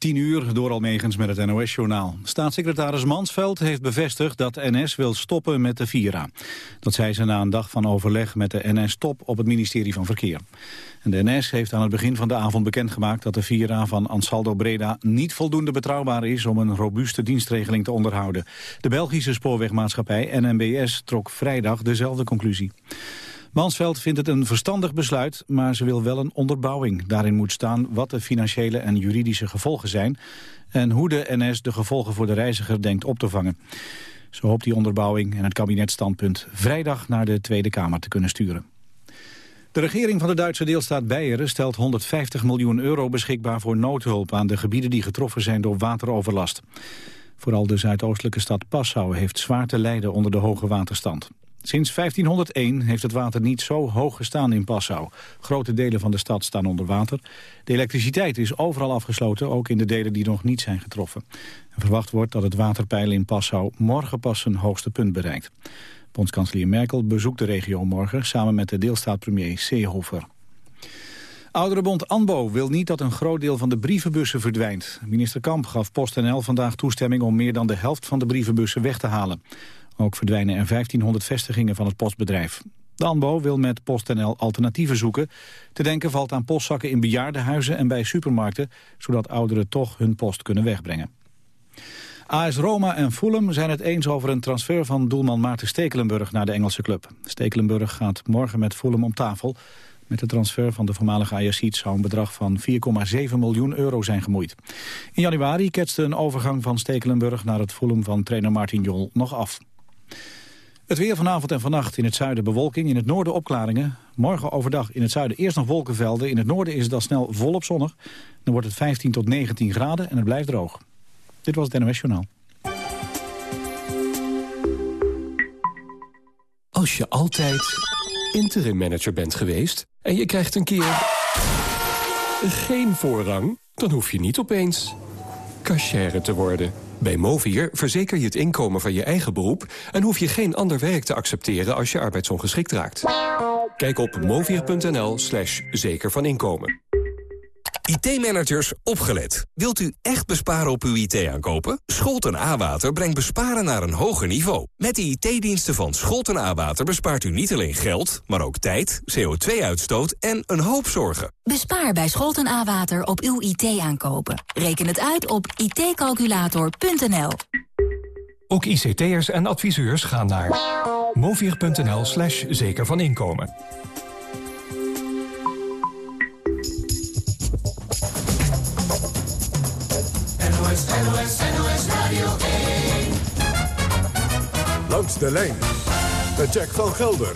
10 uur door Almegens met het NOS-journaal. Staatssecretaris Mansveld heeft bevestigd dat NS wil stoppen met de Vira. Dat zei ze na een dag van overleg met de NS-top op het ministerie van Verkeer. En de NS heeft aan het begin van de avond bekendgemaakt dat de Vira van Ansaldo Breda niet voldoende betrouwbaar is om een robuuste dienstregeling te onderhouden. De Belgische spoorwegmaatschappij NMBS trok vrijdag dezelfde conclusie. Mansveld vindt het een verstandig besluit, maar ze wil wel een onderbouwing. Daarin moet staan wat de financiële en juridische gevolgen zijn... en hoe de NS de gevolgen voor de reiziger denkt op te vangen. Zo hoopt die onderbouwing en het kabinetstandpunt vrijdag naar de Tweede Kamer te kunnen sturen. De regering van de Duitse deelstaat Beieren stelt 150 miljoen euro beschikbaar voor noodhulp aan de gebieden die getroffen zijn door wateroverlast. Vooral de zuidoostelijke stad Passau heeft zwaar te lijden onder de hoge waterstand. Sinds 1501 heeft het water niet zo hoog gestaan in Passau. Grote delen van de stad staan onder water. De elektriciteit is overal afgesloten, ook in de delen die nog niet zijn getroffen. En verwacht wordt dat het waterpeil in Passau morgen pas zijn hoogste punt bereikt. Bondskanselier Merkel bezoekt de regio morgen samen met de deelstaatpremier Seehofer. Ouderenbond ANBO wil niet dat een groot deel van de brievenbussen verdwijnt. Minister Kamp gaf PostNL vandaag toestemming om meer dan de helft van de brievenbussen weg te halen. Ook verdwijnen er 1500 vestigingen van het postbedrijf. De ANBO wil met PostNL alternatieven zoeken. Te denken valt aan postzakken in bejaardenhuizen en bij supermarkten... zodat ouderen toch hun post kunnen wegbrengen. AS Roma en Fulham zijn het eens over een transfer van doelman Maarten Stekelenburg naar de Engelse club. Stekelenburg gaat morgen met Fulham om tafel. Met de transfer van de voormalige Ajaxiet zou een bedrag van 4,7 miljoen euro zijn gemoeid. In januari ketste een overgang van Stekelenburg naar het Fulham van trainer Martin Jol nog af. Het weer vanavond en vannacht in het zuiden bewolking, in het noorden opklaringen. Morgen overdag in het zuiden eerst nog wolkenvelden. In het noorden is het al snel volop zonnig. Dan wordt het 15 tot 19 graden en het blijft droog. Dit was het NOS Journaal. Als je altijd interim manager bent geweest en je krijgt een keer geen voorrang... dan hoef je niet opeens cashier te worden... Bij Movier verzeker je het inkomen van je eigen beroep... en hoef je geen ander werk te accepteren als je arbeidsongeschikt raakt. Kijk op movier.nl slash zeker van inkomen. IT-managers, opgelet. Wilt u echt besparen op uw IT-aankopen? Scholten A-Water brengt besparen naar een hoger niveau. Met de IT-diensten van Scholten A-Water bespaart u niet alleen geld... maar ook tijd, CO2-uitstoot en een hoop zorgen. Bespaar bij Scholten A-Water op uw IT-aankopen. Reken het uit op itcalculator.nl. Ook ICT'ers en adviseurs gaan naar movier.nl slash zeker van inkomen. NOS, NOS, NOS Radio 1. Langs de lijn met Jack van Gelder.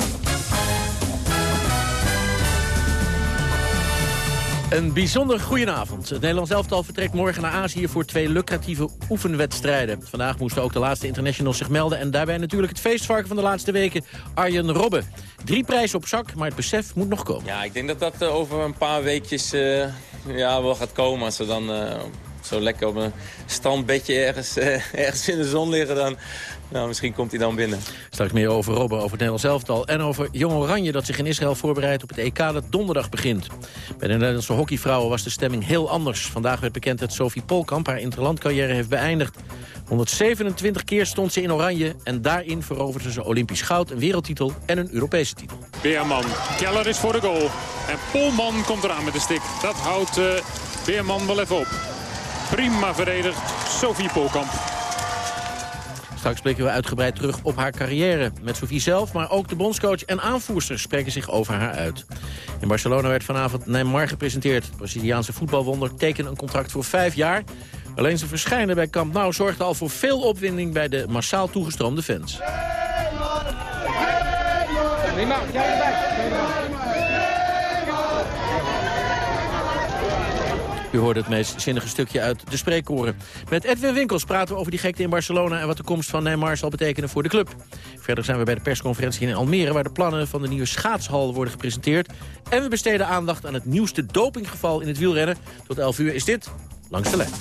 Een bijzonder goedenavond. Het Nederlands elftal vertrekt morgen naar Azië voor twee lucratieve oefenwedstrijden. Vandaag moesten ook de laatste internationals zich melden... en daarbij natuurlijk het feestvarken van de laatste weken, Arjen Robben. Drie prijzen op zak, maar het besef moet nog komen. Ja, ik denk dat dat eh, over een paar weekjes uh, ja, wel gaat komen. Als we dan uh, zo lekker op een strandbedje ergens, ergens in de zon liggen... dan, nou, misschien komt hij dan binnen. Straks meer over Robben, over het Nederlands elftal... en over Jong Oranje dat zich in Israël voorbereidt op het EK dat donderdag begint. Bij de Nederlandse hockeyvrouwen was de stemming heel anders. Vandaag werd bekend dat Sophie Polkamp haar interlandcarrière heeft beëindigd. 127 keer stond ze in Oranje en daarin veroverde ze Olympisch goud, een wereldtitel en een Europese titel. Beerman, Keller is voor de goal. En Polman komt eraan met de stick. Dat houdt uh, Beerman wel even op. Prima verdedigd, Sophie Polkamp. Straks blikken we uitgebreid terug op haar carrière. Met Sophie zelf, maar ook de bondscoach en aanvoersters spreken zich over haar uit. In Barcelona werd vanavond Neymar gepresenteerd. Het Braziliaanse voetbalwonder tekende een contract voor vijf jaar. Alleen zijn verschijnen bij Camp Nou zorgde al voor veel opwinding bij de massaal toegestroomde fans. Neymar, jij erbij. U hoorde het meest zinnige stukje uit de spreekkoren. Met Edwin Winkels praten we over die gekte in Barcelona... en wat de komst van Neymar zal betekenen voor de club. Verder zijn we bij de persconferentie in Almere... waar de plannen van de nieuwe schaatshal worden gepresenteerd. En we besteden aandacht aan het nieuwste dopinggeval in het wielrennen. Tot 11 uur is dit Langs de Lijn.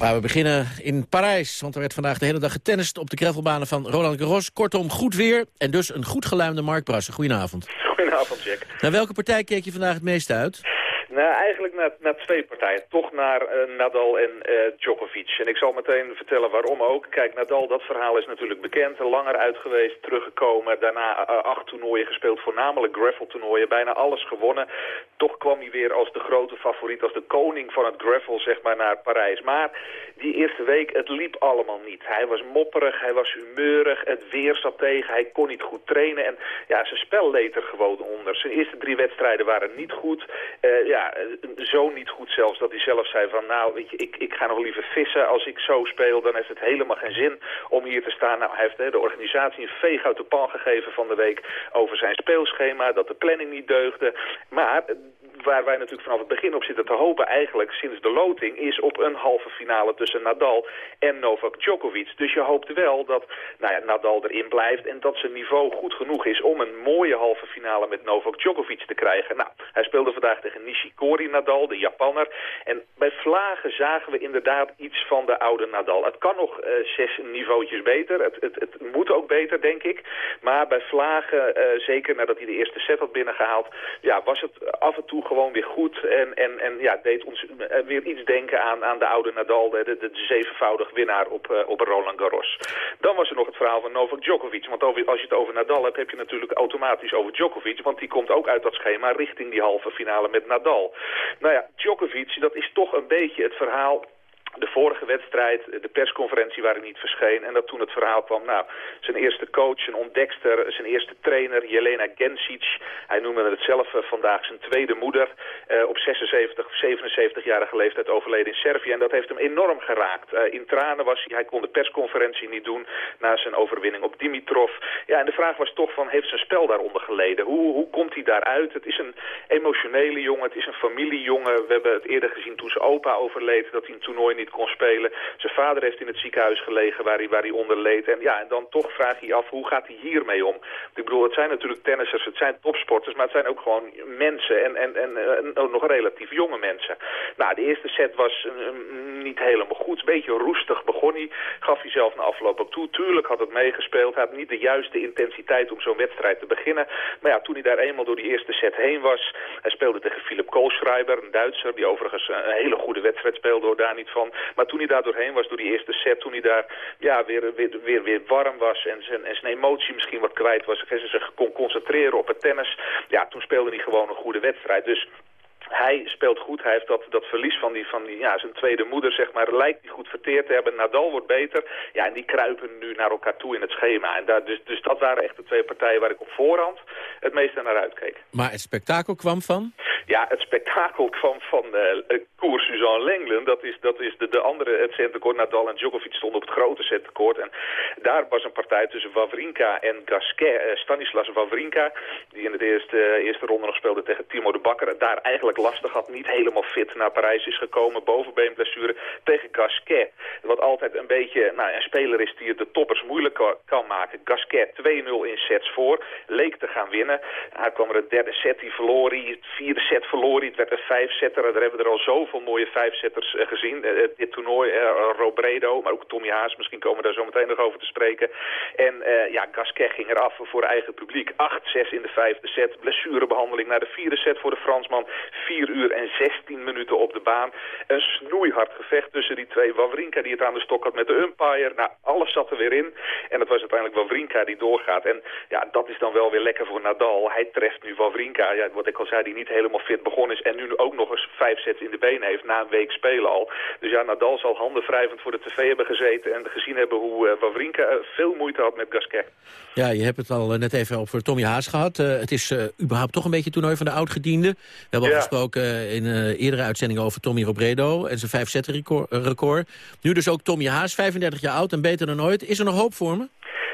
Maar we beginnen in Parijs, want er werd vandaag de hele dag getennist... op de gravelbanen van Roland Garros. Kortom, goed weer en dus een goed geluimde Mark Brassen. Goedenavond. Goedenavond, Jack. Naar welke partij keek je vandaag het meest uit? Nou, eigenlijk naar, twee partijen. Toch naar uh, Nadal en uh, Djokovic. En ik zal meteen vertellen waarom ook. Kijk, Nadal, dat verhaal is natuurlijk bekend. Langer uit geweest, teruggekomen. Daarna acht toernooien gespeeld, voornamelijk gravel-toernooien. Bijna alles gewonnen. Toch kwam hij weer als de grote favoriet, als de koning van het gravel, zeg maar, naar Parijs. Maar die eerste week, het liep allemaal niet. Hij was mopperig, hij was humeurig, het weer zat tegen, hij kon niet goed trainen. En ja, zijn spel leed er gewoon onder. Zijn eerste drie wedstrijden waren niet goed. Uh, ja, zo niet goed zelfs dat hij zelf zei van... nou, weet je, ik, ik ga nog liever vissen. Als ik zo speel, dan heeft het helemaal geen zin om hier te staan. Nou, hij heeft hè, de organisatie een veeg uit de pan gegeven van de week... over zijn speelschema, dat de planning niet deugde. Maar waar wij natuurlijk vanaf het begin op zitten te hopen eigenlijk sinds de loting is op een halve finale tussen Nadal en Novak Djokovic. Dus je hoopt wel dat nou ja, Nadal erin blijft en dat zijn niveau goed genoeg is om een mooie halve finale met Novak Djokovic te krijgen. Nou, hij speelde vandaag tegen Nishikori Nadal, de Japanner. En bij Vlagen zagen we inderdaad iets van de oude Nadal. Het kan nog uh, zes niveautjes beter. Het, het, het, moet ook beter, denk ik. Maar bij Vlagen, uh, zeker nadat hij de eerste set had binnengehaald, ja, was het af en toe gewoon weer goed. En, en, en ja, deed ons eh, weer iets denken aan, aan de oude Nadal, de, de, zevenvoudig winnaar op, uh, op Roland Garros. Dan was er nog het verhaal van Novak Djokovic. Want als je het over Nadal hebt, heb je natuurlijk automatisch over Djokovic. Want die komt ook uit dat schema richting die halve finale met Nadal. Nou ja, Djokovic, dat is toch een beetje het verhaal de vorige wedstrijd, de persconferentie waar hij niet verscheen. En dat toen het verhaal kwam, nou, zijn eerste coach, zijn ontdekster, zijn eerste trainer, Jelena Gensic. Hij noemde het zelf uh, vandaag zijn tweede moeder. Uh, op 76, 77-jarige leeftijd overleden in Servië. En dat heeft hem enorm geraakt. Uh, in tranen was hij, hij kon de persconferentie niet doen na zijn overwinning op Dimitrov. Ja, en de vraag was toch van, heeft zijn spel daaronder geleden? Hoe, hoe komt hij daaruit? Het is een emotionele jongen, het is een familiejongen. We hebben het eerder gezien toen zijn opa overleed, dat hij een toernooi niet kon spelen. Zijn vader heeft in het ziekenhuis gelegen waar hij, waar hij onder leed. En, ja, en dan toch vraag je af, hoe gaat hij hiermee om? Ik bedoel, het zijn natuurlijk tennissers, het zijn topsporters, maar het zijn ook gewoon mensen en, en, en, en nog relatief jonge mensen. Nou, de eerste set was uh, niet helemaal goed. Een beetje roestig begon hij. Gaf hij zelf na afloop ook toe. Tuurlijk had het meegespeeld. Hij had niet de juiste intensiteit om zo'n wedstrijd te beginnen. Maar ja, toen hij daar eenmaal door die eerste set heen was... Hij speelde tegen Philip Koolschreiber, een Duitser... die overigens een hele goede wedstrijd speelde, hoor daar niet van. Maar toen hij daar doorheen was, door die eerste set... toen hij daar ja, weer, weer, weer, warm was en zijn, en zijn emotie misschien wat kwijt was... en zich kon concentreren op het tennis... ja, toen speelde hij gewoon een goede wedstrijd. Dus hij speelt goed. Hij heeft dat, dat verlies van, die, van die, ja, zijn tweede moeder, zeg maar, lijkt hij goed verteerd te hebben. Nadal wordt beter. Ja, en die kruipen nu naar elkaar toe in het schema. En daar, dus, dus dat waren echt de twee partijen waar ik op voorhand het meeste naar uitkeek. Maar het spektakel kwam van? Ja, het spektakel kwam van uh, koers Suzanne Lenglen. Dat is, dat is de, de andere, het centekort. Nadal en Djokovic stonden op het grote centekort. En daar was een partij tussen Wawrinka en Gasquet. Uh, Stanislas Wawrinka, die in de eerste, uh, eerste ronde nog speelde tegen Timo de Bakker. Daar eigenlijk lastig had, niet helemaal fit naar Parijs is gekomen. Bovenbeenblessure tegen Gasquet. Wat altijd een beetje nou, een speler is die het de toppers moeilijk kan maken. Gasquet 2-0 in sets voor. Leek te gaan winnen. Hij kwam er een derde set, die verloor hij. Het vierde set verloor hij. Het werd een vijfzetter. Daar hebben we er al zoveel mooie vijfzetters uh, gezien. Uh, dit toernooi, Robredo, maar ook Tommy Haas. Misschien komen we daar zo meteen nog over te spreken. En ja, Gasquet ging eraf voor eigen publiek. 8-6 in de vijfde set. Blessurebehandeling naar de vierde set voor de Fransman. 4 uur en 16 minuten op de baan. Een snoeihard gevecht tussen die twee. Wawrinka die het aan de stok had met de umpire. Nou, alles zat er weer in. En het was uiteindelijk Wawrinka die doorgaat. En ja, dat is dan wel weer lekker voor Nadal. Hij treft nu Wawrinka. Ja, wat ik al zei, die niet helemaal fit begonnen is. En nu ook nog eens vijf sets in de benen heeft na een week spelen al. Dus ja, Nadal zal handen wrijvend voor de tv hebben gezeten. En gezien hebben hoe uh, Wawrinka uh, veel moeite had met Gasquet. Ja, je hebt het al net even over Tommy Haas gehad. Uh, het is überhaupt toch een beetje toernooi van de oud-gediende. We hebben ja. al gesproken in uh, eerdere uitzendingen over Tommy Robredo en zijn vijf zetten record. Nu dus ook Tommy Haas, 35 jaar oud en beter dan ooit. Is er nog hoop voor me?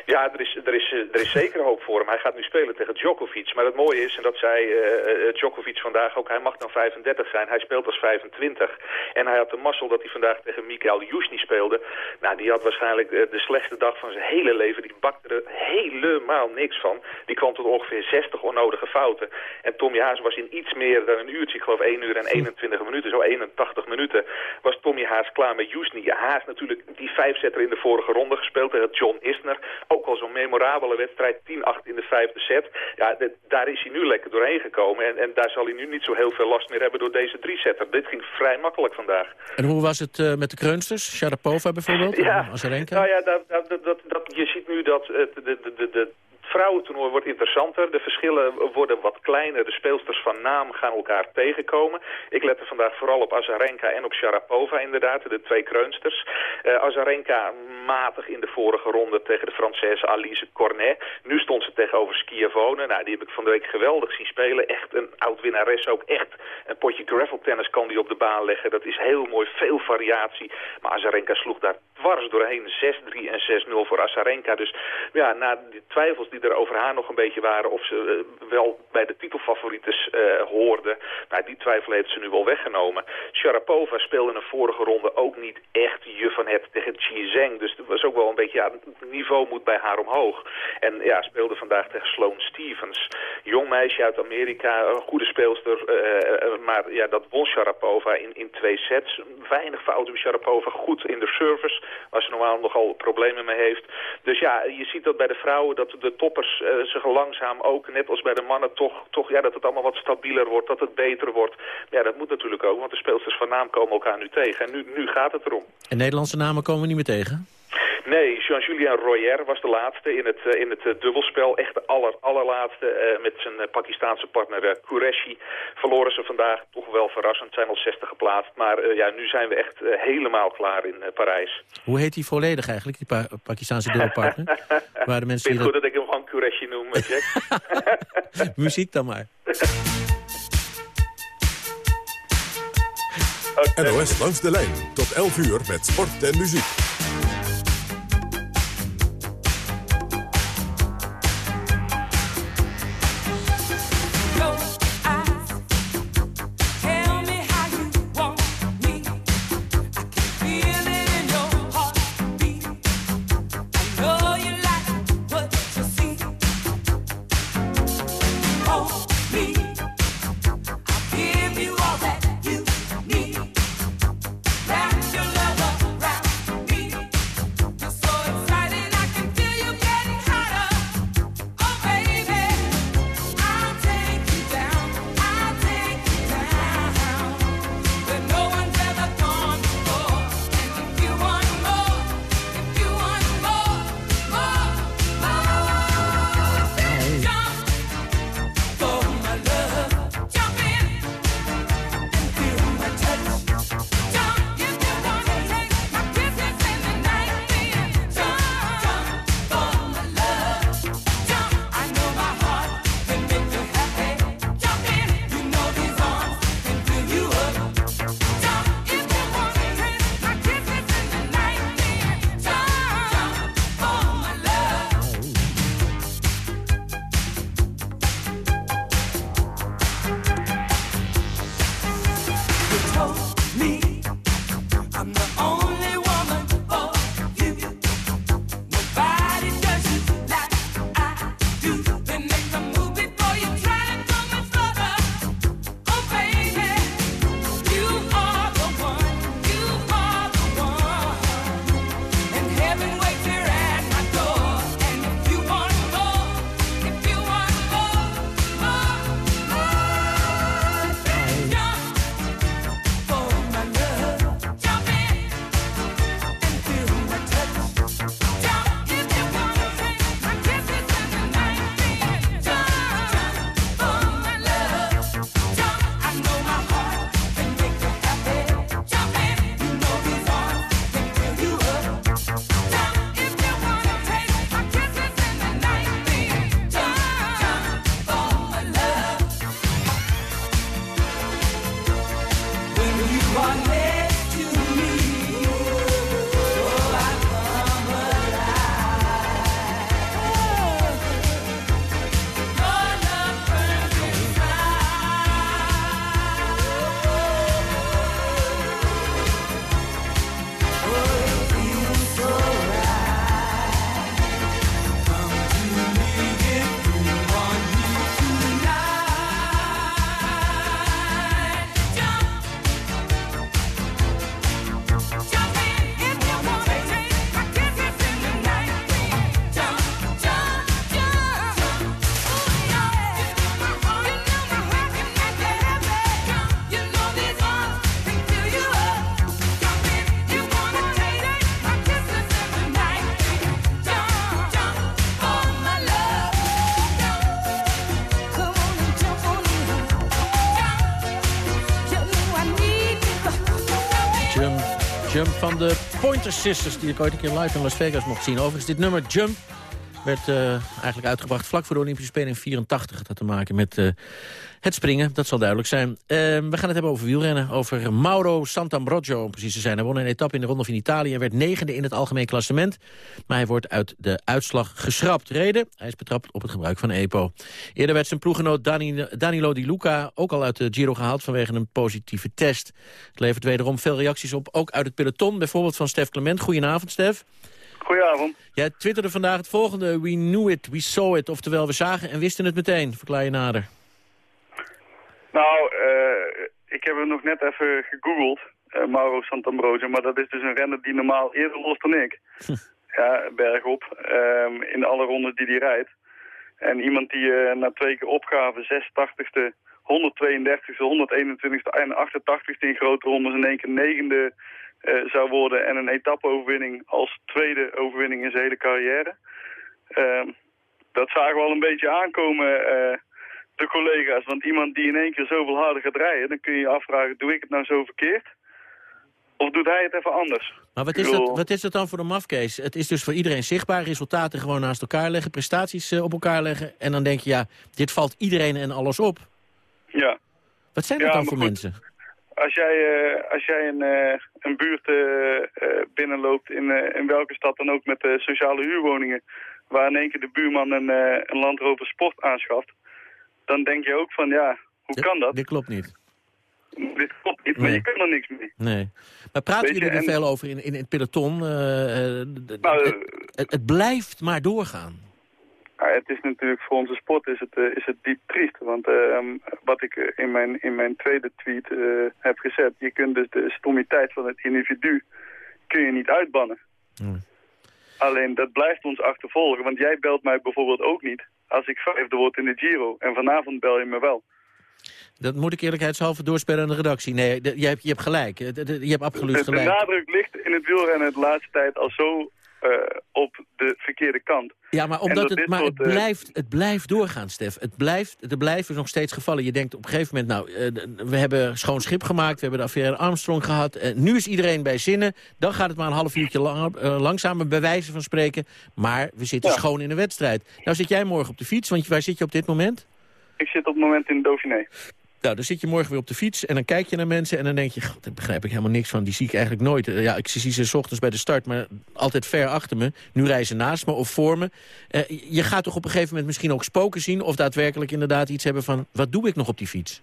Ja, er is, er, is, er is zeker hoop voor hem. Hij gaat nu spelen tegen Djokovic. Maar het mooie is, en dat zei uh, Djokovic vandaag ook, hij mag dan 35 zijn. Hij speelt als 25. En hij had de mazzel dat hij vandaag tegen Mikael Jusni speelde. Nou, die had waarschijnlijk de slechtste dag van zijn hele leven. Die bakte er helemaal niks van. Die kwam tot ongeveer 60 onnodige fouten. En Tommy Haas was in iets meer dan een uurtje, ik geloof 1 uur en 21 minuten, zo 81 minuten, was Tommy Haas klaar met Jusni. Haas natuurlijk die vijfzetter in de vorige ronde gespeeld tegen John Isner ook al zo'n memorabele wedstrijd, 10-8 in de vijfde set. Ja, daar is hij nu lekker doorheen gekomen. En, en daar zal hij nu niet zo heel veel last meer hebben door deze drie-setter. Dit ging vrij makkelijk vandaag. En hoe was het uh, met de kreunsters? Sharapova bijvoorbeeld? Ja, nou ja, dat, dat, dat, dat, je ziet nu dat de, de, de, de vrouwentoernooi wordt interessanter. De verschillen worden wat kleiner. De speelsters van naam gaan elkaar tegenkomen. Ik let er vandaag vooral op Azarenka en op Sharapova inderdaad, de twee kreunsters. Uh, Azarenka matig in de vorige ronde tegen de Française Alice Cornet. Nu stond ze tegenover Schiavone. Nou, die heb ik van de week geweldig zien spelen. Echt een oud-winnares ook. Echt een potje graveltennis kan die op de baan leggen. Dat is heel mooi, veel variatie. Maar Azarenka sloeg daar dwars doorheen. 6-3 en 6-0 voor Azarenka. Dus ja, na die twijfels die er over haar nog een beetje waren... of ze uh, wel bij de titelfavorites uh, hoorde... Nou, die twijfel heeft ze nu wel weggenomen. Sharapova speelde in de vorige ronde ook niet echt je van het tegen Xi Zheng. Dus het was ook wel een beetje... Ja, het niveau moet bij haar omhoog. En ja, speelde vandaag tegen Sloane Stevens. Jong meisje uit Amerika, een goede speelster. Uh, maar ja, dat won Sharapova in, in twee sets. Weinig fouten bij Sharapova. Goed in de service, waar ze normaal nogal problemen mee heeft. Dus ja, je ziet dat bij de vrouwen... dat de toppers uh, zich langzaam ook, net als bij de mannen, toch, toch ja, dat het allemaal wat stabieler wordt, dat het beter wordt. Ja, dat moet natuurlijk ook, want de speelsters van naam komen elkaar nu tegen. En nu, nu gaat het erom. En Nederlandse namen komen we niet meer tegen? Nee, Jean-Julien Royer was de laatste in het, uh, in het uh, dubbelspel. Echt de aller, allerlaatste uh, met zijn Pakistaanse partner Qureshi. Verloren ze vandaag toch wel verrassend. Zijn al 60 geplaatst. Maar ja, nu zijn we echt helemaal klaar in Parijs. Hoe heet hij volledig eigenlijk, die pa Pakistaanse dubbelpartner? Waar de mensen Vind goed dat ik hem gewoon Qureshi noem, Jack? Muziek dan maar. Okay. NOS langs de lijn tot 11 uur met sport en muziek. Van de Pointer Sisters... die ik ooit een keer live in Las Vegas mocht zien. Overigens, dit nummer Jump werd uh, eigenlijk uitgebracht vlak voor de Olympische Spelen in 84. Het had te maken met uh, het springen, dat zal duidelijk zijn. Uh, we gaan het hebben over wielrennen, over Mauro Santambrogio om precies te zijn. Hij won een etappe in de Ronde van Italië en werd negende in het algemeen klassement. Maar hij wordt uit de uitslag geschrapt. Reden, hij is betrapt op het gebruik van EPO. Eerder werd zijn ploeggenoot Dani, Danilo Di Luca ook al uit de Giro gehaald vanwege een positieve test. Het levert wederom veel reacties op, ook uit het peloton. Bijvoorbeeld van Stef Clement. Goedenavond, Stef. Goedenavond. Jij twitterde vandaag het volgende. We knew it, we saw it. Oftewel, we zagen en wisten het meteen. Verklaar je nader. Nou, uh, ik heb hem nog net even gegoogeld. Uh, Mauro Santambrosio. Maar dat is dus een renner die normaal eerder lost dan ik. ja, bergop. Um, in alle rondes die hij rijdt. En iemand die uh, na twee keer opgave 86e, 132e, 121e en 88e in grote rondes in één keer negende uh, zou worden en een etappe-overwinning als tweede overwinning in zijn hele carrière. Uh, dat zagen we al een beetje aankomen, uh, de collega's. Want iemand die in één keer zoveel harder gaat rijden, dan kun je je afvragen, doe ik het nou zo verkeerd? Of doet hij het even anders? Maar wat is, dat, wat is dat dan voor de mafcase? Het is dus voor iedereen zichtbaar, resultaten gewoon naast elkaar leggen, prestaties uh, op elkaar leggen. En dan denk je, ja, dit valt iedereen en alles op. Ja. Wat zijn dat ja, dan voor goed. mensen? Als jij, uh, als jij een, uh, een buurt uh, binnenloopt, in, in welke stad dan ook, met sociale huurwoningen, waar in één keer de buurman een, een Landrover Sport aanschaft, dan denk je ook van, ja, hoe kan dat? Dit klopt niet. Dit klopt niet, maar Nee. je kan er niks mee. Nee. Maar praten Weet jullie er en- veel over in, in het peloton? Eh, eh, Nou, het blijft maar doorgaan. Het is natuurlijk voor onze sport is het, eh, is het diep triest. Want ehm, wat ik eh, in mijn, in mijn tweede tweet eh, heb gezet... je kunt dus de stommiteit van het individu kun je niet uitbannen. Alleen dat blijft ons achtervolgen. Want jij belt mij bijvoorbeeld ook niet als ik vijfde word in de Giro. En vanavond bel je me wel. Dat moet ik eerlijkheidshalve doorspelen aan de redactie. Nee, je, hebt, je hebt gelijk. Je hebt absoluut De, de gelijk. nadruk ligt in het wielrennen de laatste tijd al zo op de verkeerde kant. Ja, maar, omdat dat het, maar het, soort, eh, blijft, het blijft doorgaan, Stef. Het blijft, er blijven nog steeds gevallen. Je denkt op een gegeven moment, nou, eh, we hebben schoon schip gemaakt. We hebben de affaire Armstrong gehad. Eh, nu is iedereen bij zinnen. Dan gaat het maar een half uurtje langer, eh, langzamer, bij wijze van spreken. Maar we zitten Ja. schoon in de wedstrijd. Nou zit jij morgen op de fiets, want waar zit je op dit moment? Ik zit op het moment in Dauphiné. Nou, dan zit je morgen weer op de fiets en dan kijk je naar mensen... en dan denk je, "God, daar begrijp ik helemaal niks van. Die zie ik eigenlijk nooit. Eh, Ja, ik zie ze 's ochtends bij de start, maar altijd ver achter me. Nu ze naast me of voor me. Eh, je gaat toch op een gegeven moment misschien ook spoken zien... of daadwerkelijk inderdaad iets hebben van... wat doe ik nog op die fiets?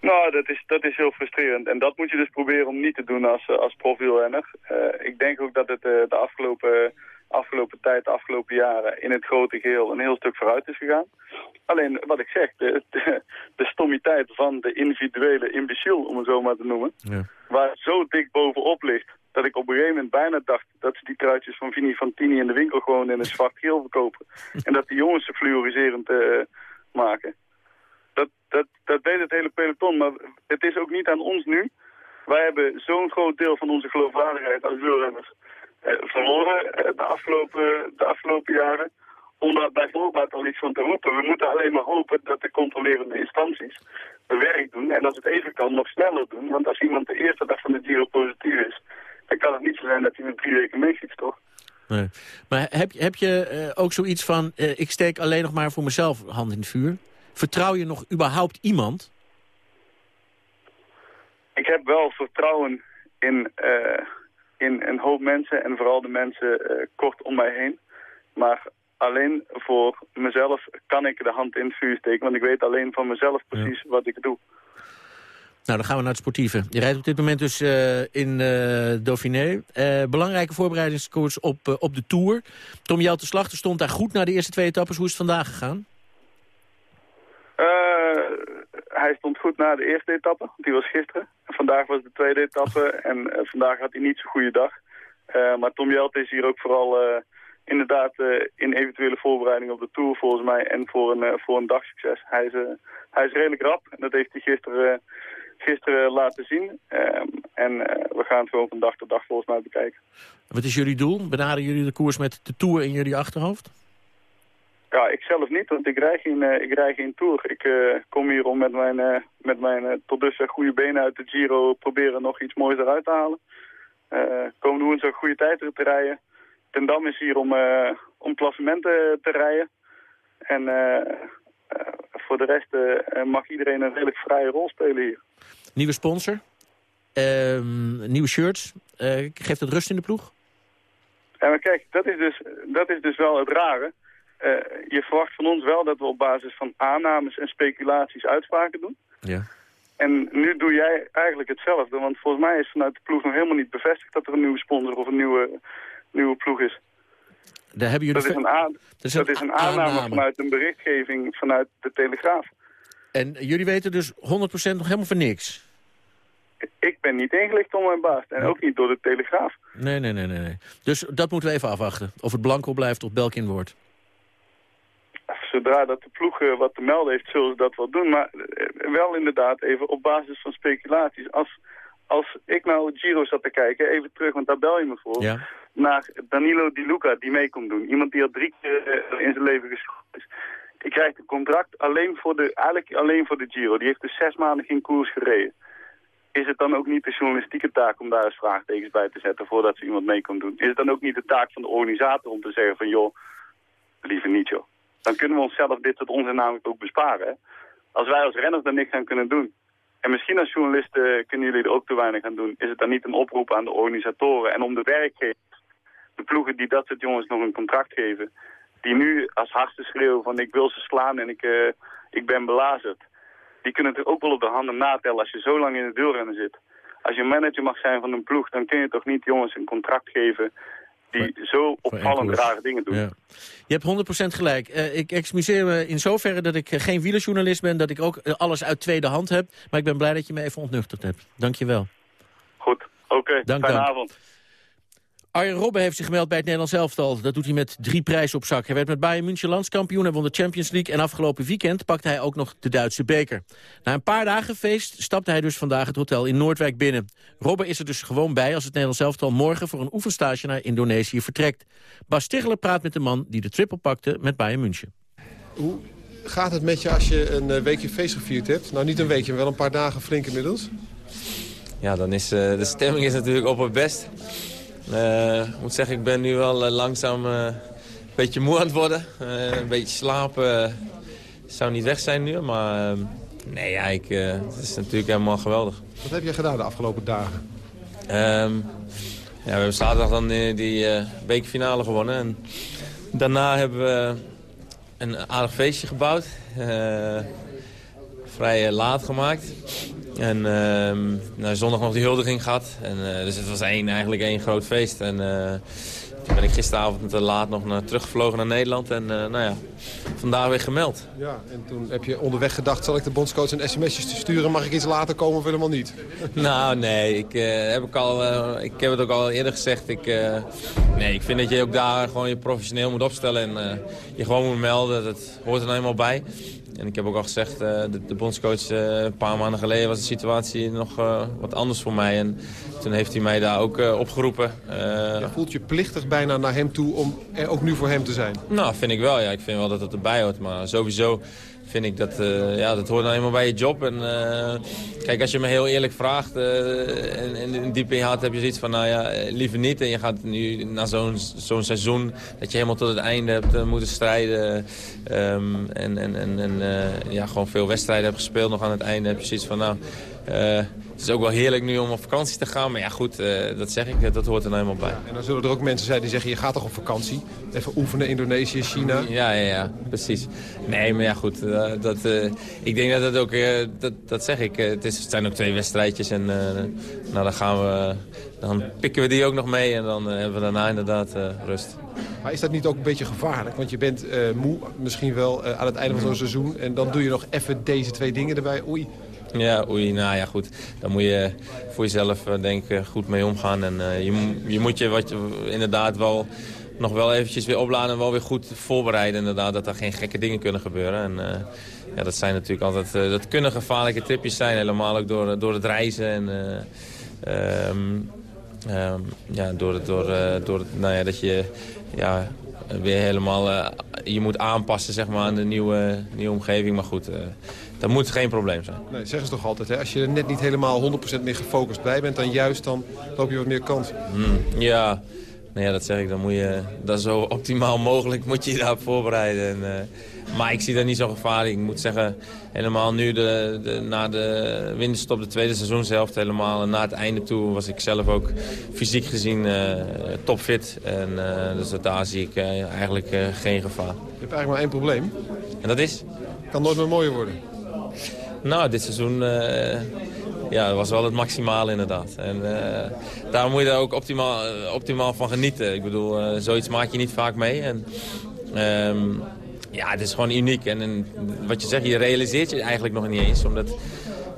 Nou, dat is, dat is heel frustrerend. En dat moet je dus proberen om niet te doen als, eh, als profielrenner. Ik denk ook dat het de afgelopen, afgelopen tijd, de afgelopen jaren... in het grote geheel een heel stuk vooruit is gegaan. Alleen, wat ik zeg, de, de, de stommiteit van de individuele imbeciel, om het zo maar te noemen... Ja. waar zo dik bovenop ligt... dat ik op een gegeven moment bijna dacht dat ze die truitjes van Vini Fantini in de winkel gewoon in het zwart-geel verkopen. en dat die jongens ze fluoriserend eh, maken. Dat, dat, dat weet het hele peloton, maar het is ook niet aan ons nu. Wij hebben zo'n groot deel van onze geloofwaardigheid als wielrenners verloren eh, de, afgelopen, de afgelopen jaren. Om daar bij voorbaat al iets van te roepen. We moeten alleen maar hopen dat de controlerende instanties hun werk doen. En als het even kan, nog sneller doen. Want als iemand de eerste dag van de Giro positief is, dan kan het niet zo zijn dat hij met drie weken meefietst, toch? Nee. Maar heb, je- heb je eh, ook zoiets van... eh, ik steek alleen nog maar voor mezelf hand in het vuur? Vertrouw je nog überhaupt iemand? ik heb wel vertrouwen in, eh, in een hoop mensen en vooral de mensen eh, kort om mij heen. Maar alleen voor mezelf kan ik de hand in het vuur steken, want ik weet alleen van mezelf precies wat ik doe. Nou, dan gaan we naar het sportieve. Je rijdt op dit moment dus eh, in eh, Dauphiné. Belangrijke voorbereidingskoers op, op de Tour. Tom Jelte Slachter stond daar goed na de eerste twee etappes. Hoe is het vandaag gegaan? Hij stond goed na de eerste etappe, want die was gisteren. En vandaag was de tweede etappe en eh, vandaag had hij niet zo'n goede dag. Eh, maar Tom Jelte is hier ook vooral eh, inderdaad in eventuele voorbereiding op de Tour volgens mij en voor een, voor een dagsucces. Hij is, hij is redelijk rap en dat heeft hij gisteren, gisteren laten zien. Ehm, en we gaan het gewoon van dag tot dag volgens mij bekijken. Wat is jullie doel? Benaderen jullie de koers met de Tour in jullie achterhoofd? Ja, ik zelf niet, want ik rij geen, uh, ik rij geen Tour. Ik uh, kom hier om met mijn, uh, met mijn tot dusver goede benen uit de Giro proberen nog iets moois eruit te halen. komende woensdag goede tijd te rijden. Ten Dam is hier om, om klassementen te rijden. En voor de rest mag iedereen een redelijk vrije rol spelen hier. Nieuwe sponsor? Ehm, nieuwe shirts? geeft het rust in de ploeg? Ja, maar kijk, dat is dus, dat is dus wel het rare. Uh, je verwacht van ons wel dat we op basis van aannames en speculaties uitspraken doen. Ja. En nu doe jij eigenlijk hetzelfde, want volgens mij is vanuit de ploeg nog helemaal niet bevestigd dat er een nieuwe sponsor of een nieuwe, nieuwe ploeg is. Daar hebben jullie dat is een, aan, dat is een, dat is een aanname, aanname, vanuit een berichtgeving vanuit de Telegraaf. En jullie weten dus 100% nog helemaal van niks? Ik ben niet ingelicht door mijn baas en ook niet door de Telegraaf. Nee, nee, nee, nee. Dus dat moeten we even afwachten. Of het blanco blijft of Belkin wordt zodra dat de ploeg wat te melden heeft, zullen ze dat wel doen. Maar eh, wel inderdaad even op basis van speculaties. Als, als ik nou Giro zat te kijken, even terug, want daar bel je me voor... Ja. naar Danilo Di Luca, die mee komt doen. Iemand die al drie keer eh, in zijn leven geschoold is. Die krijgt een contract alleen voor de, eigenlijk alleen voor de Giro. Die heeft dus zes maanden geen koers gereden. Is het dan ook niet de journalistieke taak om daar eens vraagtekens bij te zetten voordat ze iemand mee kan doen? Is het dan ook niet de taak van de organisator om te zeggen van joh, liever niet joh dan kunnen we onszelf dit soort onzin namelijk ook besparen. Als wij als renners er niks aan kunnen doen. En misschien als journalisten kunnen jullie er ook te weinig aan doen. Is het dan niet een oproep aan de organisatoren en om de werkgevers, de ploegen die dat soort jongens nog een contract geven. Die nu als hardste schreeuwen van ik wil ze slaan en ik, uh, ik ben belazerd. Die kunnen het ook wel op de handen natellen als je zo lang in de deelrennen zit. Als je manager mag zijn van een ploeg, dan kun je toch niet jongens een contract geven die zo opvallend rare dingen doen. Ja. Je hebt 100% gelijk. Uh, ik excuseer me in zoverre dat ik uh, geen wielerjournalist ben... dat ik ook uh, alles uit tweede hand heb. Maar ik ben blij dat je me even ontnuchterd hebt. Dank je wel. Goed, oké. Okay. Fijne avond. Arjen Robben heeft zich gemeld bij het Nederlands elftal. Dat doet hij met drie prijzen op zak. Hij werd met Bayern München landskampioen en won de Champions League. En afgelopen weekend pakte hij ook nog de Duitse beker. Na een paar dagen feest stapte hij dus vandaag het hotel in Noordwijk binnen. Robben is er dus gewoon bij als het Nederlands elftal morgen... voor een oefenstage naar Indonesië vertrekt. Bas Stigler praat met de man die de triple pakte met Bayern München. Hoe gaat het met je als je een eh, weekje feest gevierd hebt? Nou, niet een weekje, maar wel een paar dagen flink inmiddels. Ja, dan is uh, de stemming is natuurlijk op het best. Uh, ik moet zeggen, ik ben nu wel uh, langzaam uh, een beetje moe aan het worden. een beetje slapen zou niet weg zijn nu, maar nee, ja, ik, het is natuurlijk helemaal geweldig. Wat heb jij gedaan de afgelopen dagen? Um, ja, we hebben zaterdag dan die, die bekerfinale gewonnen. En daarna hebben we een aardig feestje gebouwd. vrij laat gemaakt. En uh, nou, zondag nog die huldiging gehad. En, uh, dus het was één, eigenlijk één groot feest. En uh, toen ben ik gisteravond te laat nog naar, teruggevlogen naar Nederland. En uh, nou ja, vandaag weer gemeld. Ja, en toen heb je onderweg gedacht, zal ik de bondscoach een sms'je sturen? Mag ik iets later komen of helemaal niet? nou, nee. Ik, heb, ik, al, ik heb het ook al eerder gezegd. Ik, nee, ik vind dat je ook daar gewoon je professioneel moet opstellen. En je gewoon moet melden. Dat hoort er nou eenmaal bij. En ik heb ook al gezegd, uh, de, de bondscoach uh, een paar maanden geleden was de situatie nog uh, wat anders voor mij. En toen heeft hij mij daar ook opgeroepen. Je voelt je plichtig bijna naar hem toe om er ook nu voor hem te zijn? Nou, vind ik wel. Ja. Ik vind wel dat het erbij hoort. Maar sowieso vind ik dat, uh, ja, dat hoort nou eenmaal bij je job. En, uh, kijk, als je me heel eerlijk vraagt uh, en, en diep in je hart heb je zoiets van, nou ja, liever niet. En je gaat nu naar zo'n zo'n seizoen dat je helemaal tot het einde hebt moeten strijden. Um, en en, en, en ja, gewoon veel wedstrijden hebt gespeeld nog aan het einde. Heb je zoiets van, nou, het is ook wel heerlijk nu om op vakantie te gaan. Maar ja, goed, dat zeg ik, dat hoort er nou eenmaal bij. En dan zullen er ook mensen zijn die zeggen, je gaat toch op vakantie? Even oefenen, Indonesië, China. Ja, ja, ja, precies. Nee, maar ja, goed, dat, uh, ik denk dat het ook, dat, dat zeg ik, het, is, het zijn ook twee wedstrijdjes en nou, dan gaan we, dan pikken we die ook nog mee en dan hebben we daarna inderdaad rust. Maar is dat niet ook een beetje gevaarlijk? Want je bent moe, misschien wel aan het einde van zo'n seizoen en dan doe je nog even deze twee dingen erbij. Oei. Ja, oei, nou ja, goed. Dan moet je voor jezelf denk ik goed mee omgaan. En je, je moet je wat je, inderdaad wel nog wel eventjes weer opladen en wel weer goed voorbereiden. Inderdaad, dat er geen gekke dingen kunnen gebeuren. En ja, dat zijn natuurlijk altijd, dat kunnen gevaarlijke tripjes zijn. Helemaal ook door, door het reizen. En, um, Ehm, ja, door het, door, eh, door nou ja, dat je ja, weer helemaal eh, je moet aanpassen zeg maar, aan de nieuwe, nieuwe omgeving. Maar goed, dat moet geen probleem zijn. Nee, zeggen ze toch altijd, hè? als je er net niet helemaal 100% meer gefocust bij bent... dan juist dan loop je wat meer kans. Hmm, ja, nou ja, dat zeg ik. Dan moet je dat zo optimaal mogelijk moet je, je daarop voorbereiden. En, maar ik zie dat niet zo gevaarlijk. Ik moet zeggen, helemaal nu de, de, na de winterstop, de tweede seizoenshelft helemaal. En na het einde toe was ik zelf ook fysiek gezien uh, topfit. En, uh, dus daar zie ik eigenlijk geen gevaar. Je hebt eigenlijk maar één probleem. En dat is? Kan nooit meer mooier worden. Nou, dit seizoen ja, dat was wel het maximale inderdaad. En daar moet je er ook optimaal, optimaal van genieten. Ik bedoel, zoiets maak je niet vaak mee. En, um, ja, het is gewoon uniek. En, wat je zegt, je realiseert je eigenlijk nog niet eens. Omdat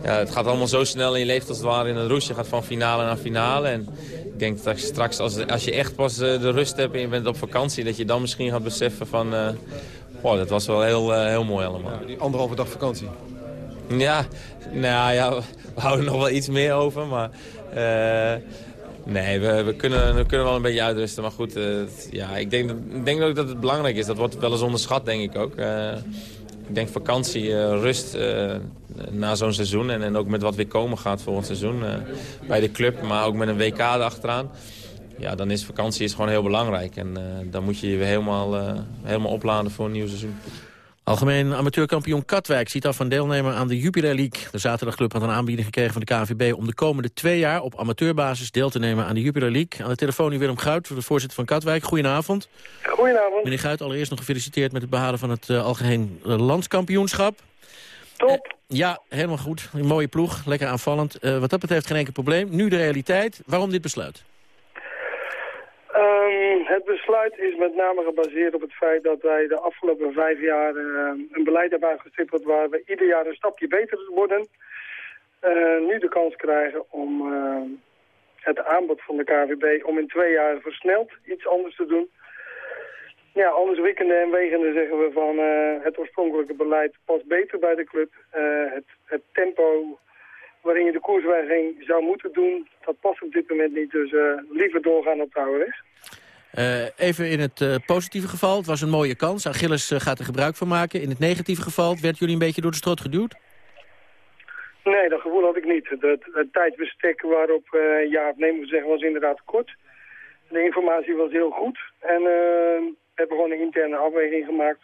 ja, het gaat allemaal zo snel en je leeft als het ware in een roes. Je gaat van finale naar finale. En ik denk dat straks, als, je echt pas eh, de rust hebt en je bent op vakantie... dat je dan misschien gaat beseffen van... Uh, dat was wel heel, heel mooi allemaal. die anderhalve dag vakantie. Ja, nou ja, we houden nog wel iets meer over. Maar Nee, we, we, kunnen, we kunnen wel een beetje uitrusten. Maar goed, uh, ja, ik, denk, denk ook dat het belangrijk is. Dat wordt wel eens onderschat, denk ik ook. Uh, ik denk vakantie, rust na zo'n seizoen. En, en ook met wat weer komen gaat ons seizoen. bij de club, maar ook met een WK erachteraan. Ja, dan is vakantie is gewoon heel belangrijk. En dan moet je je weer helemaal, helemaal opladen voor een nieuw seizoen. Algemeen amateurkampioen Katwijk ziet af van deelnemer aan de Jupiler League. De zaterdagclub had een aanbieding gekregen van de KNVB... om de komende twee jaar op amateurbasis deel te nemen aan de Jupiler League. Aan de telefoon nu Willem Guit, de voorzitter van Katwijk. Goedenavond. Goedenavond. Meneer Guit, allereerst nog gefeliciteerd met het behalen van het uh, algemeen uh, landskampioenschap. Top. Uh, ja, helemaal goed. Een mooie ploeg, lekker aanvallend. wat dat betreft geen enkel probleem. Nu de realiteit. Waarom dit besluit? Um, het besluit is met name gebaseerd op het feit dat wij de afgelopen vijf jaar uh, een beleid hebben uitgestippeld waar we ieder jaar een stapje beter worden. Uh, nu de kans krijgen om uh, het aanbod van de KVB om in twee jaar versneld iets anders te doen. Ja, alles wikkende en wegende zeggen we van het oorspronkelijke beleid past beter bij de club. het, het tempo waarin je de koerswijziging zou moeten doen, dat past op dit moment niet. Dus uh, liever doorgaan op de oude weg. Uh, even in het uh, positieve geval, het was een mooie kans. Achilles gaat er gebruik van maken. In het negatieve geval, werd jullie een beetje door de strot geduwd? Nee, dat gevoel had ik niet. Het, het tijdbestek waarop ja of nee moet zeggen was inderdaad kort. De informatie was heel goed. En we hebben gewoon een interne afweging gemaakt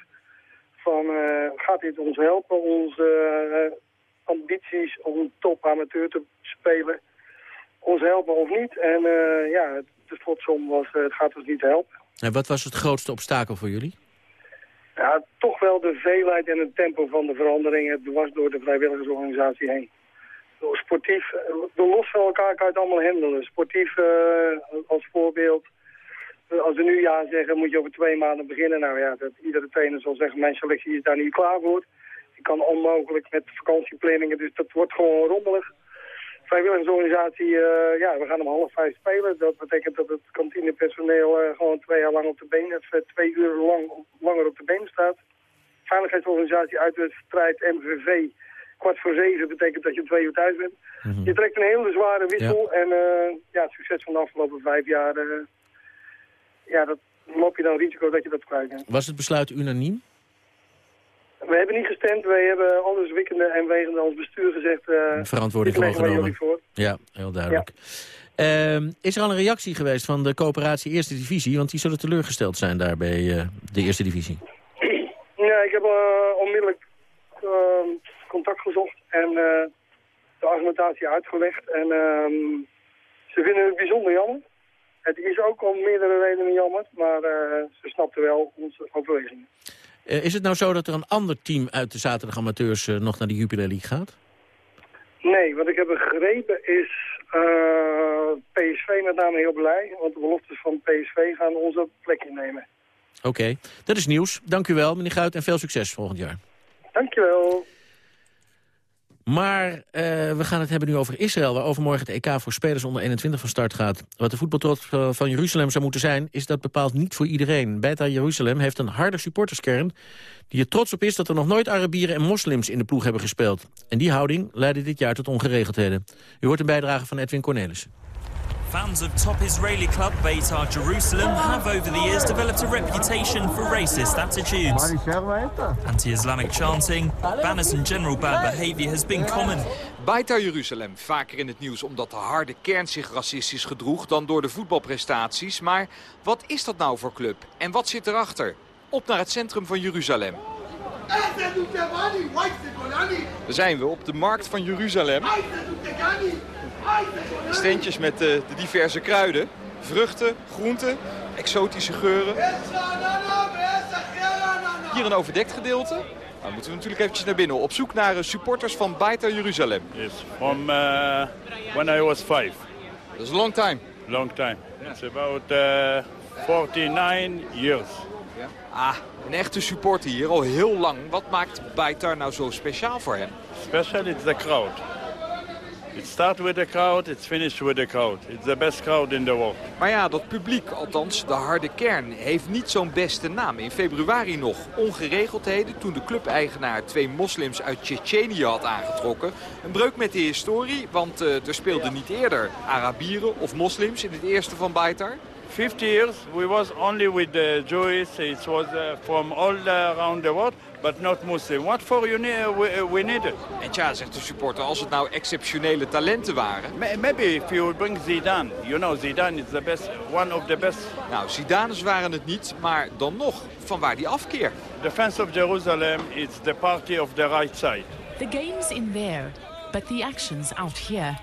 van gaat dit ons helpen, ons ambities om top amateur te spelen ons helpen of niet. En uh, ja, de slotsom was, uh, het gaat ons niet helpen. En wat was het grootste obstakel voor jullie? Ja, toch wel de veelheid en het tempo van de veranderingen dwars door de vrijwilligersorganisatie heen. Sportief, eh, los van elkaar kan je het allemaal handelen. Sportief uh, als voorbeeld. Als we nu ja zeggen, moet je over twee maanden beginnen. Nou ja, dat, iedere trainer zal zeggen, mijn selectie is daar niet klaar voor. Ik kan onmogelijk met vakantieplanningen, dus dat wordt gewoon rommelig. Vrijwilligersorganisatie, uh, ja, we gaan om half vijf spelen. Dat betekent dat het kantinepersoneel uh, gewoon twee jaar lang op de been, of twee uur lang, langer op de been staat. Veiligheidsorganisatie uitwedstrijd MVV, kwart voor zeven betekent dat je twee uur thuis bent. Mm -hmm. Je trekt een hele zware wissel en uh, ja, het succes van de afgelopen vijf jaar, ja, dat loop je dan risico dat je dat kwijt Was het besluit unaniem? We hebben niet gestemd. Wij hebben alles wikkende en wegende als bestuur gezegd... Uh, Verantwoording gewoon genomen. Voor. Ja, heel duidelijk. Ja. Uh, is er al een reactie geweest van de coöperatie Eerste Divisie? Want die zullen teleurgesteld zijn daar bij uh, de Eerste Divisie. Ja, ik heb uh, onmiddellijk ehm, contact gezocht en de argumentatie uitgelegd. En ehm, ze vinden het bijzonder jammer. Het is ook om meerdere redenen jammer, maar ze snapten wel onze overwegingen. Uh, is het nou zo dat er een ander team uit de zaterdag amateurs uh, nog naar de Jupiler League gaat? Nee, wat ik heb begrepen is uh, PSV met name heel blij. Want de beloftes van PSV gaan onze plek innemen. Oké, okay. dat is nieuws. Dank u wel, meneer Guit, en veel succes volgend jaar. Dank je wel. Maar uh, we gaan het hebben nu over Israël, waar overmorgen het EK voor spelers onder 21 van start gaat. Wat de voetbaltrots van Jeruzalem zou moeten zijn, is dat bepaald niet voor iedereen. Beta Jeruzalem heeft een harde supporterskern die er trots op is dat er nog nooit Arabieren en moslims in de ploeg hebben gespeeld. En die houding leidde dit jaar tot ongeregeldheden. U hoort een bijdrage van Edwin Cornelissen. Fans of top Israeli club Beitar Jerusalem have over the years developed a reputation for racist attitudes. Anti-Islamic chanting, banners and general bad behavior has been common. Beitar Jeruzalem, vaker in het nieuws omdat de harde kern zich racistisch gedroeg dan door de voetbalprestaties. Maar wat is dat nou voor club en wat zit erachter? Op naar het centrum van Jeruzalem. Daar zijn we op de markt van Jeruzalem. Steentjes met de, de diverse kruiden, vruchten, groenten, exotische geuren. Hier een overdekt gedeelte. Nou, moeten we natuurlijk eventjes naar binnen. Op zoek naar eh, supporters van Beitar Jeruzalem. Yes, from uh, when I was five. Dat is a long time. Long time. It's about uh, 49 years. Ah, een echte supporter hier, al heel lang. Wat maakt Beitar nou zo speciaal voor hem? Special is the crowd. It starts with the crowd, it's finished with the crowd. It's the best crowd in the world. Maar ja, dat publiek, althans de harde kern, heeft niet zo'n beste naam. In februari nog ongeregeldheden toen de clubeigenaar twee moslims uit Tsjetsjenië had aangetrokken. Een breuk met de historie, want uh, er speelden niet eerder Arabieren of moslims in het eerste van Beitar. 50 years we was only with the Jews. It was uh, from all around the world, but not Muslim. What for you need, we, we need it? En tja, zegt de supporter, als het nou exceptionele talenten waren. Maybe if you bring Zidane. You know, Zidane is the best, one of the best. Nou, Zidanes waren het niet, maar dan nog, van waar die afkeer. The fans of Jerusalem is the party of the right side. The game's in there, but the action's out here.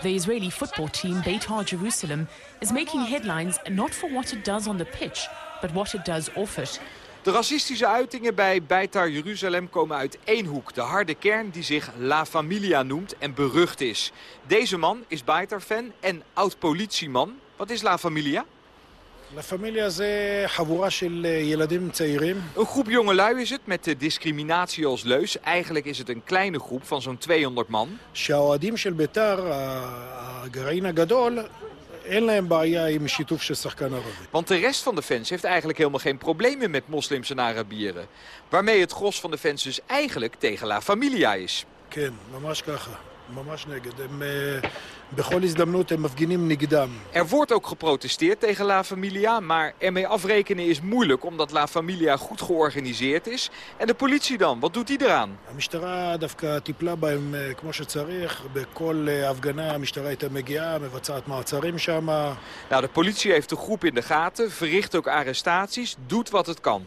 The Israeli football team Beitar Jerusalem is making headlines not for what it does on the pitch, but what it does off it. De racistische uitingen bij Beitar Jeruzalem komen uit één hoek. De harde kern die zich La Familia noemt en berucht is. Deze man is Beitar-fan en oud-politieman. Wat is La Familia? La Familia is Een groep jongelui is het, met de discriminatie als leus. Eigenlijk is het een kleine groep van zo'n 200 man. שהאוהדים של בית"ר, הגרעין הגדול, אין להם בעיה עם שיתוף של שחקן ערבי. Want de rest van de fans heeft eigenlijk helemaal geen problemen met moslims en Arabieren. Waarmee het gros van de fans dus eigenlijk tegen La Familia is. כן, ממש ככה. Er wordt ook geprotesteerd tegen La Familia, maar ermee afrekenen is moeilijk omdat La Familia goed georganiseerd is. En de politie dan, wat doet die eraan? Nou, de politie heeft de groep in de gaten, verricht ook arrestaties, doet wat het kan.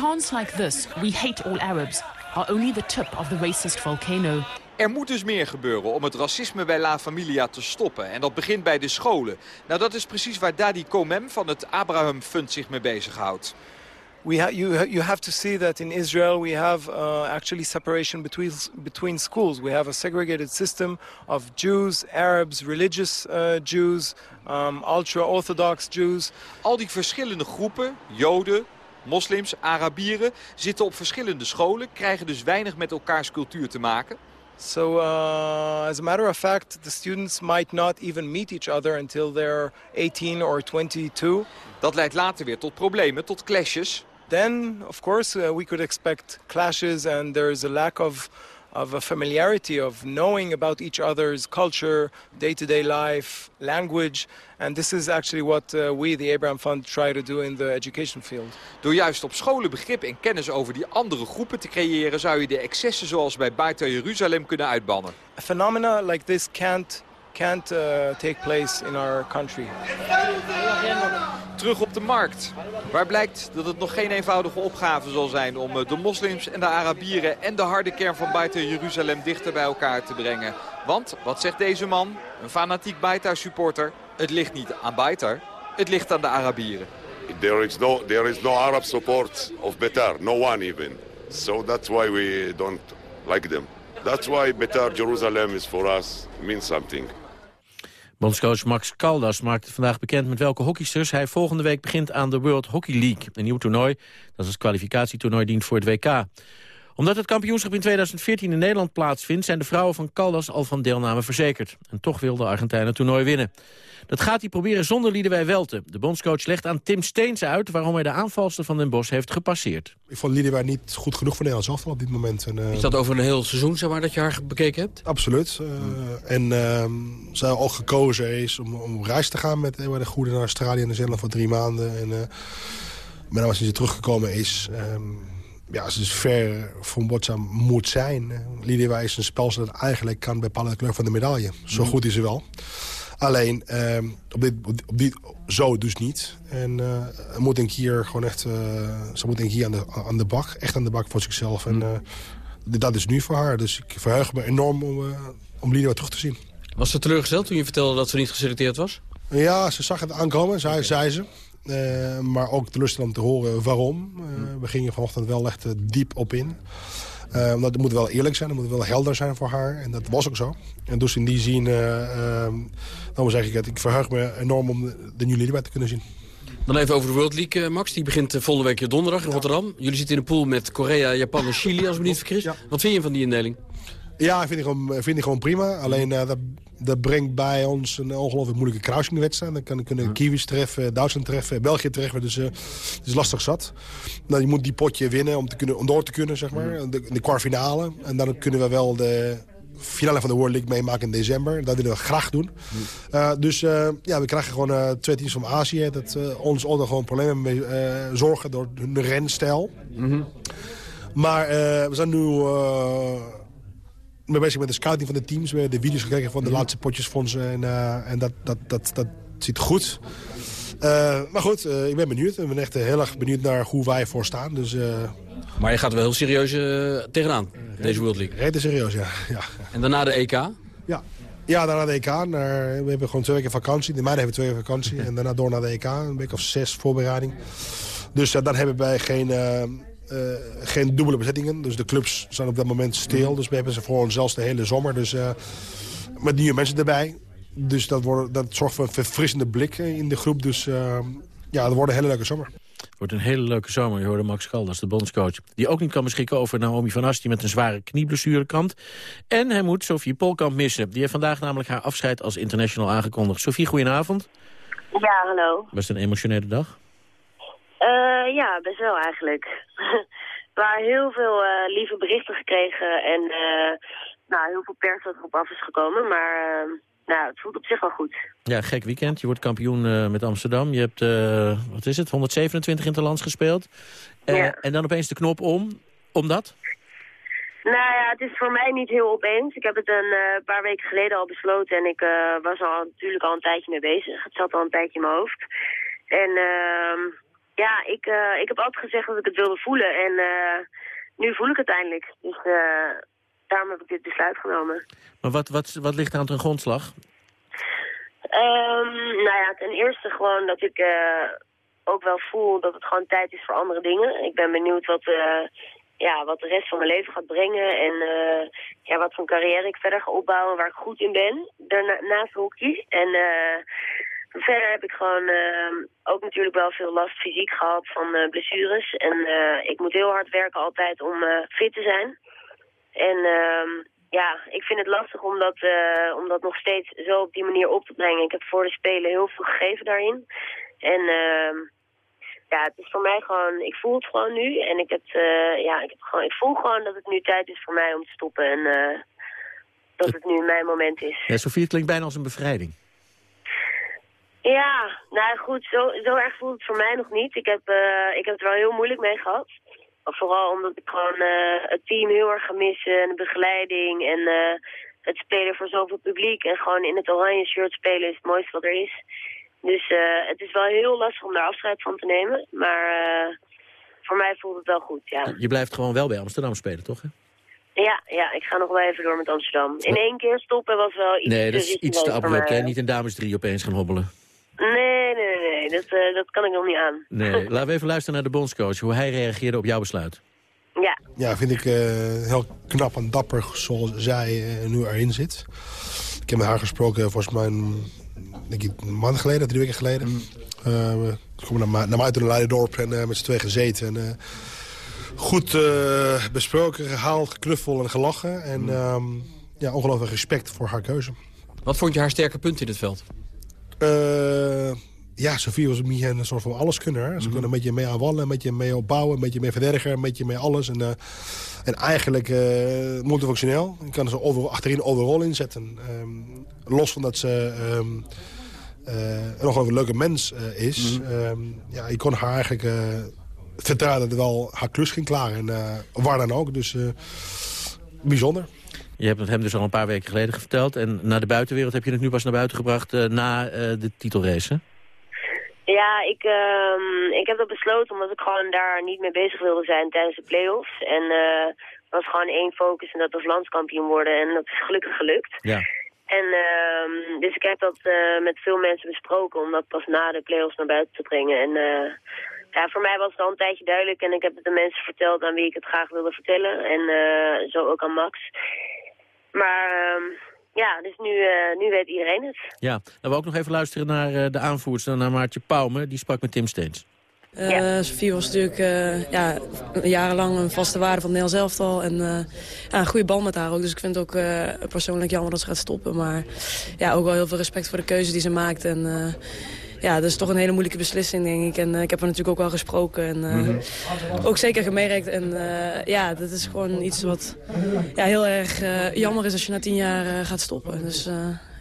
Chants like this, we hate all Arabs, are only the tip of the racist volcano. Er moet dus meer gebeuren om het racisme bij La Familia te stoppen. En dat begint bij de scholen. Nou, dat is precies waar Dadi Komem van het Abraham Fund zich mee bezighoudt. We ha you, you have to see that in Israel we have uh, actually separation between, between schools. We have a segregated system of Jews, Arabs, religious uh, Jews, um, ultra-Orthodox Jews. Al die verschillende groepen, Joden, moslims, Arabieren, zitten op verschillende scholen, krijgen dus weinig met elkaars cultuur te maken. So, uh, as a matter of fact, the students might not even meet each other until they're 18 or 22. Dat leidt later weer tot problemen, tot clashes. Then, of course, uh, we could expect clashes and there's a lack of of a familiarity of knowing about each other's culture, day-to-day life, language. And this is actually what uh, we, the Abraham Fund, try to do in the education field. Door juist op scholen begrip en kennis over die andere groepen te creëren... zou je de excessen zoals bij Beitar Jeruzalem kunnen uitbannen. A phenomena like this can't can't uh, take place in our country. Terug op de markt, waar blijkt dat het nog geen eenvoudige opgave zal zijn om de moslims en de Arabieren en de harde kern van Beitar Jeruzalem dichter bij elkaar te brengen. Want, wat zegt deze man, een fanatiek Beitar supporter, het ligt niet aan Beitar, het ligt aan de Arabieren. There is no, there is no Arab support of Beitar, no one even. So that's why we don't like them. That's why Beitar Jerusalem is for us means something. Bondscoach Max Caldas maakte vandaag bekend met welke hockeysters hij volgende week begint aan de World Hockey League. Een nieuw toernooi dat als kwalificatietoernooi dient voor het WK. Omdat het kampioenschap in 2014 in Nederland plaatsvindt... zijn de vrouwen van Caldas al van deelname verzekerd. En toch wil de Argentijn het toernooi winnen. Dat gaat hij proberen zonder Liedewij Welte. De bondscoach legt aan Tim Steens uit... waarom hij de aanvalster van Den Bosch heeft gepasseerd. Ik vond Liedewij niet goed genoeg voor Nederland zelf op dit moment. En, uh... Is dat over een heel seizoen zeg maar, dat je haar bekeken hebt? Absoluut. Uh, en uh, zij ook gekozen is om, om reis te gaan met de goede naar Australië en Nieuw-Zeeland voor drie maanden. En, maar als ze teruggekomen is... Um, ja, ze is ver van wat ze moet zijn. Lidia is een spel dat eigenlijk kan bepalen de kleur van de medaille. Zo goed is ze wel. Alleen, uh, op, dit, op dit, zo dus niet. En uh, moet een keer gewoon echt... Uh, ze moet een keer aan de, aan de bak. Echt aan de bak voor zichzelf. En uh, dat is nu voor haar. Dus ik verheug me enorm om, om Lidia terug te zien. Was ze teleurgesteld toen je vertelde dat ze niet geselecteerd was? Ja, ze zag het aankomen, zei, zei ze. Uh, maar ook teleurstellend om te horen waarom. Uh, we gingen vanochtend wel echt diep op in. Uh, omdat het moet wel eerlijk zijn, het moet wel helder zijn voor haar. En dat was ook zo. En dus in die zin, dan zeg ik het, ik verheug me enorm om de nieuwe Lillywhite te kunnen zien. Dan even over de World League, Max. Die begint volgende week donderdag in Rotterdam. Jullie zitten in de pool met Korea, Japan en Chili, als ik me niet vergis. Wat vind je van die indeling? Ja, vind ik gewoon, vind ik gewoon prima. Alleen dat dat brengt bij ons een ongelooflijk moeilijke kruisingwedstrijd. Dan kunnen, kunnen Kiwis treffen, Duitsland treffen, België treffen. Dus uh, het is lastig zat. Nou, je moet die potje winnen om, te kunnen, om door te kunnen, zeg maar. De, de kwartfinale. En dan kunnen we wel de finale van de World League meemaken in december. Dat willen we graag doen. Uh, dus uh, ja, we krijgen gewoon uh, twee teams van Azië... dat ons onder gewoon problemen mee zorgen door hun renstijl. Mm -hmm. Maar we zijn nu ben bezig met de scouting van de teams. We hebben de video's gekeken van de laatste potjesfondsen. En, uh, en dat, dat, dat, dat ziet goed. Uh, maar goed, uh, ik ben benieuwd. Ik ben echt heel erg benieuwd naar hoe wij ervoor staan. Dus, maar je gaat wel heel serieus tegenaan, deze World League. Reden serieus, ja. ja. En daarna de EK? Ja, ja, daarna de EK. Naar, we hebben gewoon twee weken vakantie. De meiden hebben twee weken vakantie. En daarna door naar de EK. Een week of zes voorbereiding. Dus dan hebben wij geen uh, geen dubbele bezettingen. Dus de clubs zijn op dat moment stil. Dus we hebben ze voor zelfs de hele zomer. Dus uh, met nieuwe mensen erbij. Dus dat, wordt, dat zorgt voor een verfrissende blik in de groep. Dus uh, ja, het wordt een hele leuke zomer. Het wordt een hele leuke zomer. Je hoorde Max Schalders, de bondscoach. Die ook niet kan beschikken over Naomi van Ast... die met een zware knieblessure kampt. En hij moet Sofie Polkamp missen. Die heeft vandaag namelijk haar afscheid als international aangekondigd. Sofie, goedenavond. Ja, hallo. Was het een emotionele dag? Uh, ja, best wel eigenlijk. Hebben heel veel uh, lieve berichten gekregen en uh, nou, heel veel pers dat erop af is gekomen. Maar nou, het voelt op zich wel goed. Ja, gek weekend. Je wordt kampioen met Amsterdam. Je hebt, wat is het, 127 interlands gespeeld. Ja. En dan opeens de knop om. Omdat? Nou ja, het is voor mij niet heel opeens. Ik heb het een paar weken geleden al besloten en ik was al natuurlijk al een tijdje mee bezig. Het zat al een tijdje in mijn hoofd. En... ehm ja, ik, uh, ik heb altijd gezegd dat ik het wilde voelen. En uh, nu voel ik het eindelijk. Dus uh, daarom heb ik dit besluit genomen. Maar wat, wat, wat ligt aan ten grondslag? Um, nou ja, ten eerste gewoon dat ik ook wel voel dat het gewoon tijd is voor andere dingen. Ik ben benieuwd wat, ja, wat de rest van mijn leven gaat brengen. En ja, wat voor carrière ik verder ga opbouwen waar ik goed in ben. Daarna, naast hockey. En... Verder heb ik gewoon uh, ook natuurlijk wel veel last fysiek gehad van uh, blessures. En uh, ik moet heel hard werken altijd om fit te zijn. En ehm, ja, ik vind het lastig om dat, om dat nog steeds zo op die manier op te brengen. Ik heb voor de Spelen heel veel gegeven daarin. En ehm, ja, het is voor mij gewoon, ik voel het gewoon nu. En ik, heb, ja, ik, heb gewoon, ik voel gewoon dat het nu tijd is voor mij om te stoppen. En dat het nu mijn moment is. Ja, Sofie, het klinkt bijna als een bevrijding. Ja, nou goed, zo, zo erg voelt het voor mij nog niet. Ik heb, uh, ik heb het wel heel moeilijk mee gehad. Vooral omdat ik gewoon uh, het team heel erg ga missen en de begeleiding en uh, het spelen voor zoveel publiek. En gewoon in het oranje shirt spelen is het mooiste wat er is. Dus het is wel heel lastig om daar afscheid van te nemen. Maar voor mij voelt het wel goed, ja. Je blijft gewoon wel bij Amsterdam spelen, toch? Hè? Ja, ja, ik ga nog wel even door met Amsterdam. In één keer stoppen was wel iets Nee, dat is iets te abrupt, hè? Niet een dames drie opeens gaan hobbelen. Nee, nee, nee, dat, uh, dat kan ik nog niet aan. Nee, laten we even luisteren naar de bondscoach, hoe hij reageerde op jouw besluit. Ja. Ja, vind ik uh, heel knap en dapper zoals zij uh, nu erin zit. Ik heb met haar gesproken volgens mij een, denk ik, een maand geleden, drie weken geleden. Mm. we komen naar, naar mij in Leidendorp en met z'n twee gezeten. En, goed uh, besproken, gehaald, geknuffeld en gelachen. En um, ja, ongelooflijk respect voor haar keuze. Wat vond je haar sterke punt in het veld? Uh, ja, Sofie was een soort van alleskunner. Ze mm -hmm. kon een beetje mee aanwallen, een beetje mee opbouwen, een beetje mee verdedigen, een beetje mee alles. En, uh, en eigenlijk uh, multifunctioneel. Je kan ze over, achterin overal inzetten. Um, los van dat ze um, nog een leuke mens is. Mm -hmm. um, ja, je kon haar eigenlijk vertrouwen dat wel haar klus ging klaar. En waar dan ook. Dus bijzonder. Je hebt het hem dus al een paar weken geleden verteld. En naar de buitenwereld heb je het nu pas naar buiten gebracht na de titelrace, ja, ik, uh, ik heb dat besloten omdat ik gewoon daar niet mee bezig wilde zijn tijdens de play-offs. En er was gewoon één focus en dat was landskampioen worden. En dat is gelukkig gelukt. Ja. En uh, dus ik heb dat uh, met veel mensen besproken om dat pas na de play-offs naar buiten te brengen. En uh, ja, voor mij was het al een tijdje duidelijk en ik heb het de mensen verteld aan wie ik het graag wilde vertellen. En zo ook aan Max. Maar... Uh, ja, dus nu, uh, nu weet iedereen het. Ja, dan we ook nog even luisteren naar uh, de aanvoerster, naar Maartje Pauwme. Die sprak met Tim Steens. Uh, ja. Sofie was natuurlijk ja, jarenlang een vaste waarde van Nederland elftal. En ja, een goede bal met haar ook. Dus ik vind het ook persoonlijk jammer dat ze gaat stoppen. Maar ja, ook wel heel veel respect voor de keuze die ze maakt. En ja, dat is toch een hele moeilijke beslissing, denk ik. En uh, ik heb er natuurlijk ook wel gesproken en uh, mm -hmm. ook zeker gemerkt. En uh, ja, dat is gewoon iets wat ja, heel erg jammer is als je na tien jaar gaat stoppen. Dus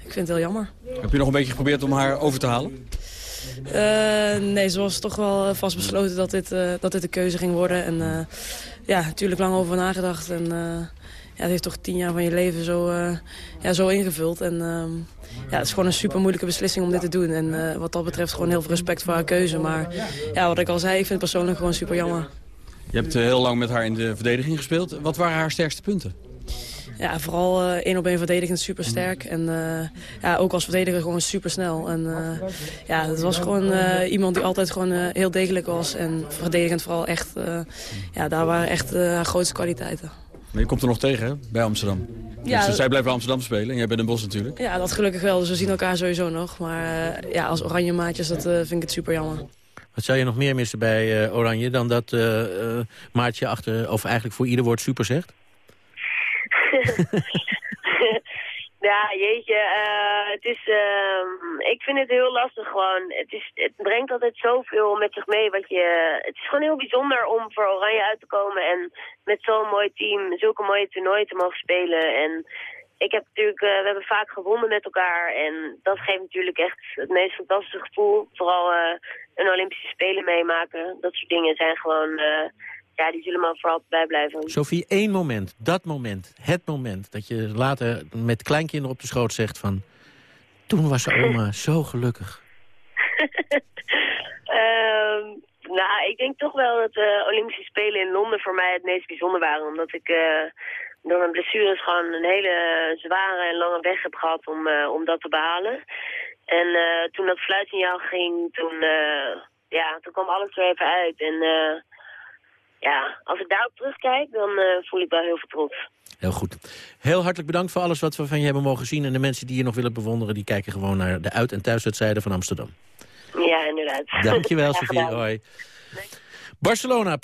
ik vind het heel jammer. Heb je nog een beetje geprobeerd om haar over te halen? nee, ze was toch wel vast besloten dat dit, dat dit de keuze ging worden. En ja, natuurlijk lang over nagedacht. En ja, het heeft toch tien jaar van je leven zo, uh, ja, zo ingevuld. En uh, ja, het is gewoon een super moeilijke beslissing om dit te doen. En uh, wat dat betreft gewoon heel veel respect voor haar keuze. Maar ja, wat ik al zei, ik vind het persoonlijk gewoon super jammer. Je hebt heel lang met haar in de verdediging gespeeld. Wat waren haar sterkste punten? Ja, vooral één op één verdedigend super sterk. En uh, ja, ook als verdediger gewoon super snel. En uh, ja, het was gewoon iemand die altijd gewoon heel degelijk was. En verdedigend vooral echt, ja, daar waren echt haar grootste kwaliteiten. Maar je komt er nog tegen, hè, bij Amsterdam. Ja, dus zij blijft bij Amsterdam spelen en jij bent in Bos natuurlijk. Ja, dat gelukkig wel. Dus we zien elkaar sowieso nog. Maar uh, ja, als oranje maatjes, dat uh, vind ik het super jammer. Wat zou je nog meer missen bij uh, Oranje dan dat maatje achter, of eigenlijk voor ieder woord super zegt? Ja, jeetje, uh, het is, uh, ik vind het heel lastig gewoon. Het, is, het brengt altijd zoveel met zich mee. Wat je, het is gewoon heel bijzonder om voor Oranje uit te komen en met zo'n mooi team zulke mooie toernooien te mogen spelen. En ik heb natuurlijk, uh, we hebben vaak gewonnen met elkaar en dat geeft natuurlijk echt het meest fantastische gevoel. Vooral een Olympische Spelen meemaken. Dat soort dingen zijn gewoon ja, die zullen maar vooral bijblijven. Sophie, één moment, dat moment, het moment... dat je later met kleinkinderen op de schoot zegt van... toen was oma zo gelukkig. um, nou, ik denk toch wel dat de Olympische Spelen in Londen voor mij het meest bijzonder waren. Omdat ik uh, door mijn blessures gewoon een hele zware en lange weg heb gehad om, uh, om dat te behalen. En uh, toen dat fluitsignaal ging, toen, ja, toen kwam alles er even uit. En ja, als ik daarop terugkijk, dan uh, voel ik wel heel veel trots. Heel goed. Heel hartelijk bedankt voor alles wat we van je hebben mogen zien. En de mensen die je nog willen bewonderen, die kijken gewoon naar de uit- en thuiswedstrijden van Amsterdam. Ja, inderdaad. Dankjewel, Sofie. Hoi. Barcelona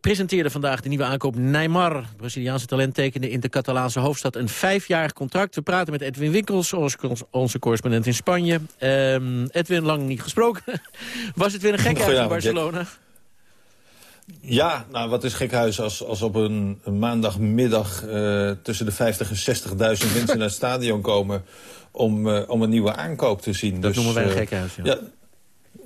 presenteerde vandaag de nieuwe aankoop Neymar. Het Braziliaanse talent tekende in de Catalaanse hoofdstad een vijfjarig contract. We praten met Edwin Winkels, onze correspondent in Spanje. Um, Edwin, lang niet gesproken. Was het weer een gekhuis in Barcelona? Ja, nou wat is gekhuis als, als op een, een maandagmiddag uh, tussen de 50 en 60.000 mensen naar het stadion komen om, uh, om een nieuwe aankoop te zien. Dat dus, noemen wij een uh, gekhuis, ja. ja.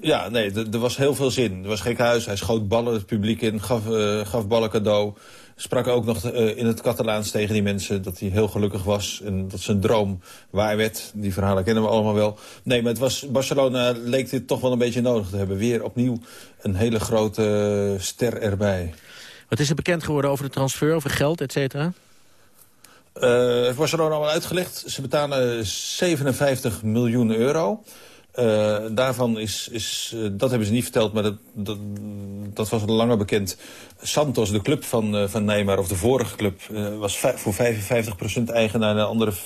Ja, nee, er was heel veel zin. Er was gekhuis, hij schoot ballen het publiek in, gaf, gaf ballen cadeau sprak ook nog uh, in het Catalaans tegen die mensen dat hij heel gelukkig was. En dat zijn droom waar werd. Die verhalen kennen we allemaal wel. Nee, maar het was, Barcelona leek dit toch wel een beetje nodig te hebben. Weer opnieuw een hele grote ster erbij. Wat is er bekend geworden over de transfer, over geld, et cetera? Uh, heeft Barcelona al uitgelegd. Ze betalen 57 miljoen euro. Uh, daarvan is, is uh, dat hebben ze niet verteld, maar dat, dat, dat was al langer bekend. Santos, de club van, uh, van Neymar, of de vorige club, was voor 55% eigenaar. En de andere 45%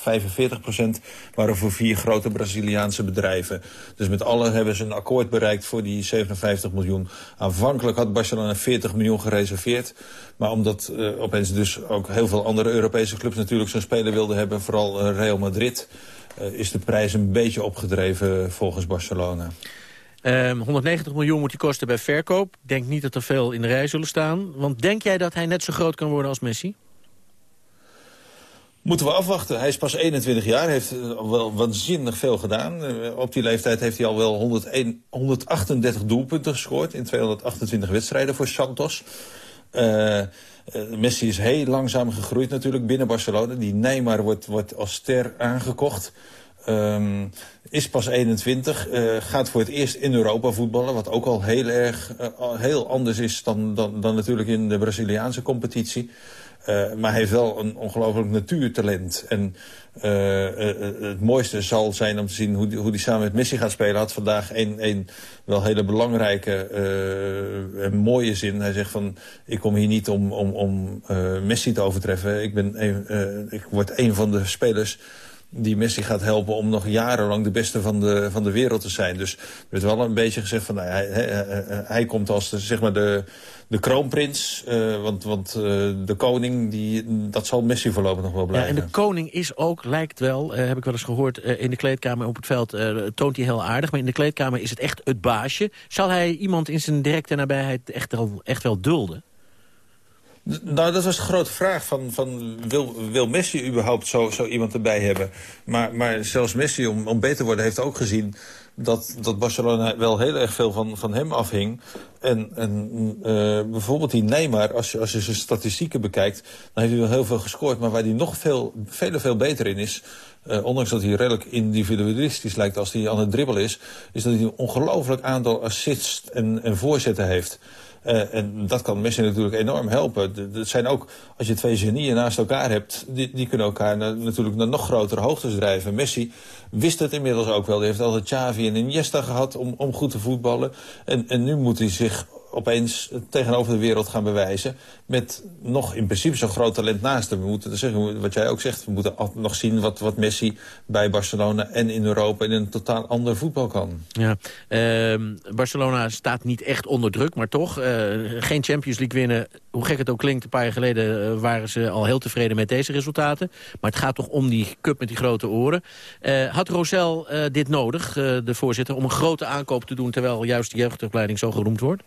waren voor vier grote Braziliaanse bedrijven. Dus met alle hebben ze een akkoord bereikt voor die 57 miljoen. Aanvankelijk had Barcelona 40 miljoen gereserveerd. Maar omdat opeens dus ook heel veel andere Europese clubs natuurlijk zo'n speler wilden hebben, vooral Real Madrid... Uh, is de prijs een beetje opgedreven volgens Barcelona. Um, 190 miljoen moet hij kosten bij verkoop. Ik denk niet dat er veel in de rij zullen staan. Want denk jij dat hij net zo groot kan worden als Messi? Moeten we afwachten. Hij is pas 21 jaar, heeft wel waanzinnig veel gedaan. Uh, op die leeftijd heeft hij al wel 101, 138 doelpunten gescoord... in 228 wedstrijden voor Santos. Uh, Messi is heel langzaam gegroeid natuurlijk binnen Barcelona. Die Neymar wordt, wordt als ster aangekocht. Um, is pas 21, uh, gaat voor het eerst in Europa voetballen... wat ook al heel erg heel anders is dan, dan, dan natuurlijk in de Braziliaanse competitie. Uh, maar hij heeft wel een ongelooflijk natuurtalent. En uh, uh, het mooiste zal zijn om te zien hoe die, hoe die samen met Messi gaat spelen. had vandaag een, een wel hele belangrijke en mooie zin. Hij zegt van, ik kom hier niet om, om, om Messi te overtreffen. Ik, ben ik word een van de spelers die Messi gaat helpen om nog jarenlang de beste van de, van de wereld te zijn. Dus er werd wel een beetje gezegd van, nou, hij, hij, hij komt als de, zeg maar de, de kroonprins. Uh, want want uh, de koning, die, dat zal Messi voorlopig nog wel blijven. Ja, en de koning is ook, lijkt wel, uh, heb ik wel eens gehoord... in de kleedkamer op het veld toont hij heel aardig. Maar in de kleedkamer is het echt het baasje. Zal hij iemand in zijn directe nabijheid echt wel, echt wel dulden? Nou, dat was de grote vraag van, van wil, wil Messi überhaupt zo, zo iemand erbij hebben? Maar, maar zelfs Messi, om, om beter te worden, heeft ook gezien dat, dat Barcelona wel heel erg veel van, van hem afhing. En, en uh, bijvoorbeeld die Neymar, als je, als je zijn statistieken bekijkt... dan heeft hij wel heel veel gescoord. Maar waar hij nog veel, veel, veel beter in is... Uh, ondanks dat hij redelijk individualistisch lijkt als hij aan het dribbelen is... is dat hij een ongelooflijk aantal assists en, en voorzetten heeft... Uh, en dat kan Messi natuurlijk enorm helpen. Het zijn ook, als je twee genieën naast elkaar hebt... die, die kunnen elkaar na, natuurlijk naar nog grotere hoogtes drijven. Messi wist het inmiddels ook wel. Hij heeft altijd Xavi en Iniesta gehad om, om goed te voetballen. En, en nu moet hij zich opeens tegenover de wereld gaan bewijzen... met nog in principe zo'n groot talent naast hem. We moeten zeggen, wat jij ook zegt, we moeten nog zien wat, wat Messi bij Barcelona... en in Europa in een totaal ander voetbal kan. Ja, uh, Barcelona staat niet echt onder druk, maar toch. Uh, geen Champions League winnen, hoe gek het ook klinkt... een paar jaar geleden uh, waren ze al heel tevreden met deze resultaten. Maar het gaat toch om die cup met die grote oren. Uh, had Rosel dit nodig, de voorzitter, om een grote aankoop te doen... terwijl juist de jeugdopleiding zo genoemd wordt?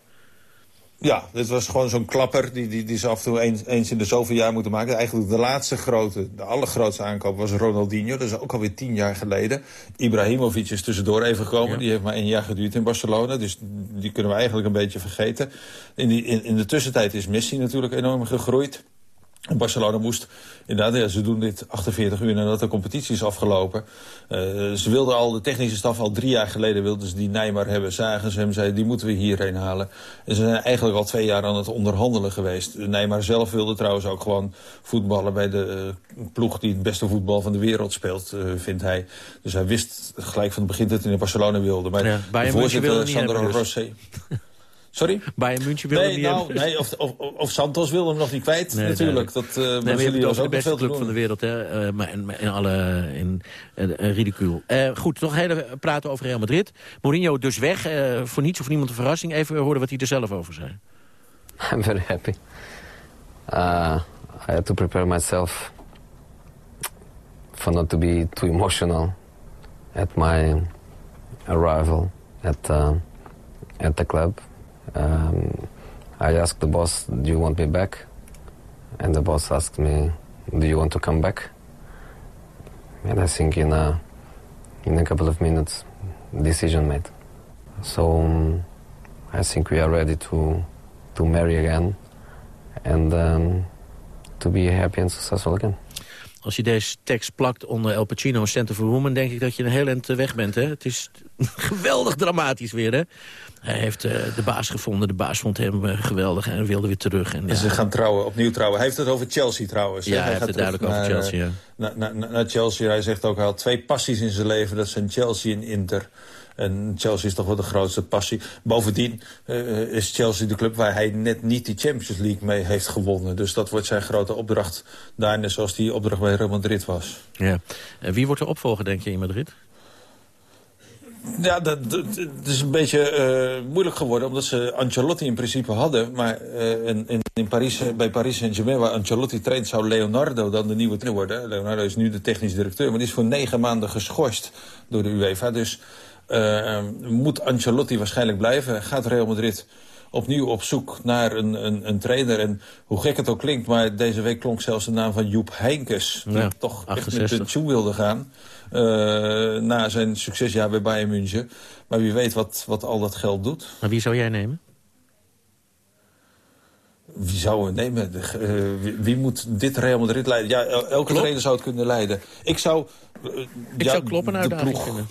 Ja, dit was gewoon zo'n klapper die, die, die ze af en toe eens, eens in de zoveel jaar moeten maken. Eigenlijk de laatste grote, de allergrootste aankoop was Ronaldinho. Dat is ook alweer tien jaar geleden. Ibrahimovic is tussendoor even gekomen. Ja. Die heeft maar één jaar geduurd in Barcelona. Dus die kunnen we eigenlijk een beetje vergeten. In, die, in, in de tussentijd is Messi natuurlijk enorm gegroeid. Barcelona moest, inderdaad, ja, ze doen dit 48 uur nadat de competitie is afgelopen. Uh, ze wilden al, de technische staf al drie jaar geleden wilden ze die Neymar hebben. Zagen ze hem, zeiden die moeten we hierheen halen. En ze zijn eigenlijk al twee jaar aan het onderhandelen geweest. Neymar zelf wilde trouwens ook gewoon voetballen bij de uh, ploeg die het beste voetbal van de wereld speelt, uh, vindt hij. Dus hij wist gelijk van het begin dat hij naar Barcelona wilde. Maar ja, de voorzitter Sandro dus. Rosé... Sorry? Bayern München wil nee, hem niet nou, hebben. Nee, of, of, of, Santos wil hem nog niet kwijt, nee, natuurlijk. Dat, uh, nee, maar je hebt het over de beste club van de wereld, hè? Uh, maar in, in alle in, ridicule. Uh, goed, nog heel praten over Real Madrid. Mourinho dus weg, voor niets of niemand een verrassing. Even horen wat hij er zelf over zei. I'm very happy. Uh, I had to prepare myself for not to be too emotional at my arrival at, uh, at the club. Um, I asked the boss, do you want me back? And the boss asked me, do you want to come back? And I think in a, in a couple of minutes, decision made. So um, I think we are ready to, to marry again and um, to be happy and successful again. Als je deze tekst plakt onder El Pacino Center for Women... denk ik dat je een heel eind weg bent. Hè? Het is Geweldig dramatisch weer, hè? Hij heeft uh, de baas gevonden. De baas vond hem uh, geweldig en wilde weer terug. En, en ja. ze gaan trouwen, opnieuw trouwen. Hij heeft het over Chelsea trouwens. Ja, hij, hij heeft het duidelijk over Chelsea, ja. Naar, naar, naar Chelsea. Hij zegt ook, hij had twee passies in zijn leven. Dat zijn Chelsea en Inter. En Chelsea is toch wel de grootste passie. Bovendien uh, is Chelsea de club waar hij net niet die Champions League mee heeft gewonnen. Dus dat wordt zijn grote opdracht. Daar net zoals die opdracht bij Real Madrid was. Ja. En wie wordt er opvolger, denk je, in Madrid? Ja, dat, is een beetje uh, moeilijk geworden, omdat ze Ancelotti in principe hadden. Maar uh, in, in Paris, bij Paris Saint-Germain, waar Ancelotti traint, zou Leonardo dan de nieuwe trainer worden. Leonardo is nu de technisch directeur, maar die is voor negen maanden geschorst door de UEFA. Dus moet Ancelotti waarschijnlijk blijven. Gaat Real Madrid opnieuw op zoek naar een, een, een trainer. En hoe gek het ook klinkt, maar deze week klonk zelfs de naam van Joep Heinkes. Die Ja, toch 68. echt met pensioen wilde gaan. Uh, na zijn succesjaar bij Bayern München. Maar wie weet wat, wat al dat geld doet. Maar wie zou jij nemen? Wie zou we nemen? De, uh, wie, wie, moet dit Real Madrid leiden? Ja, el- elke trainer zou het kunnen leiden. Ik zou... uh, Ik ja, zou kloppen uitdaging ploeg- vinden.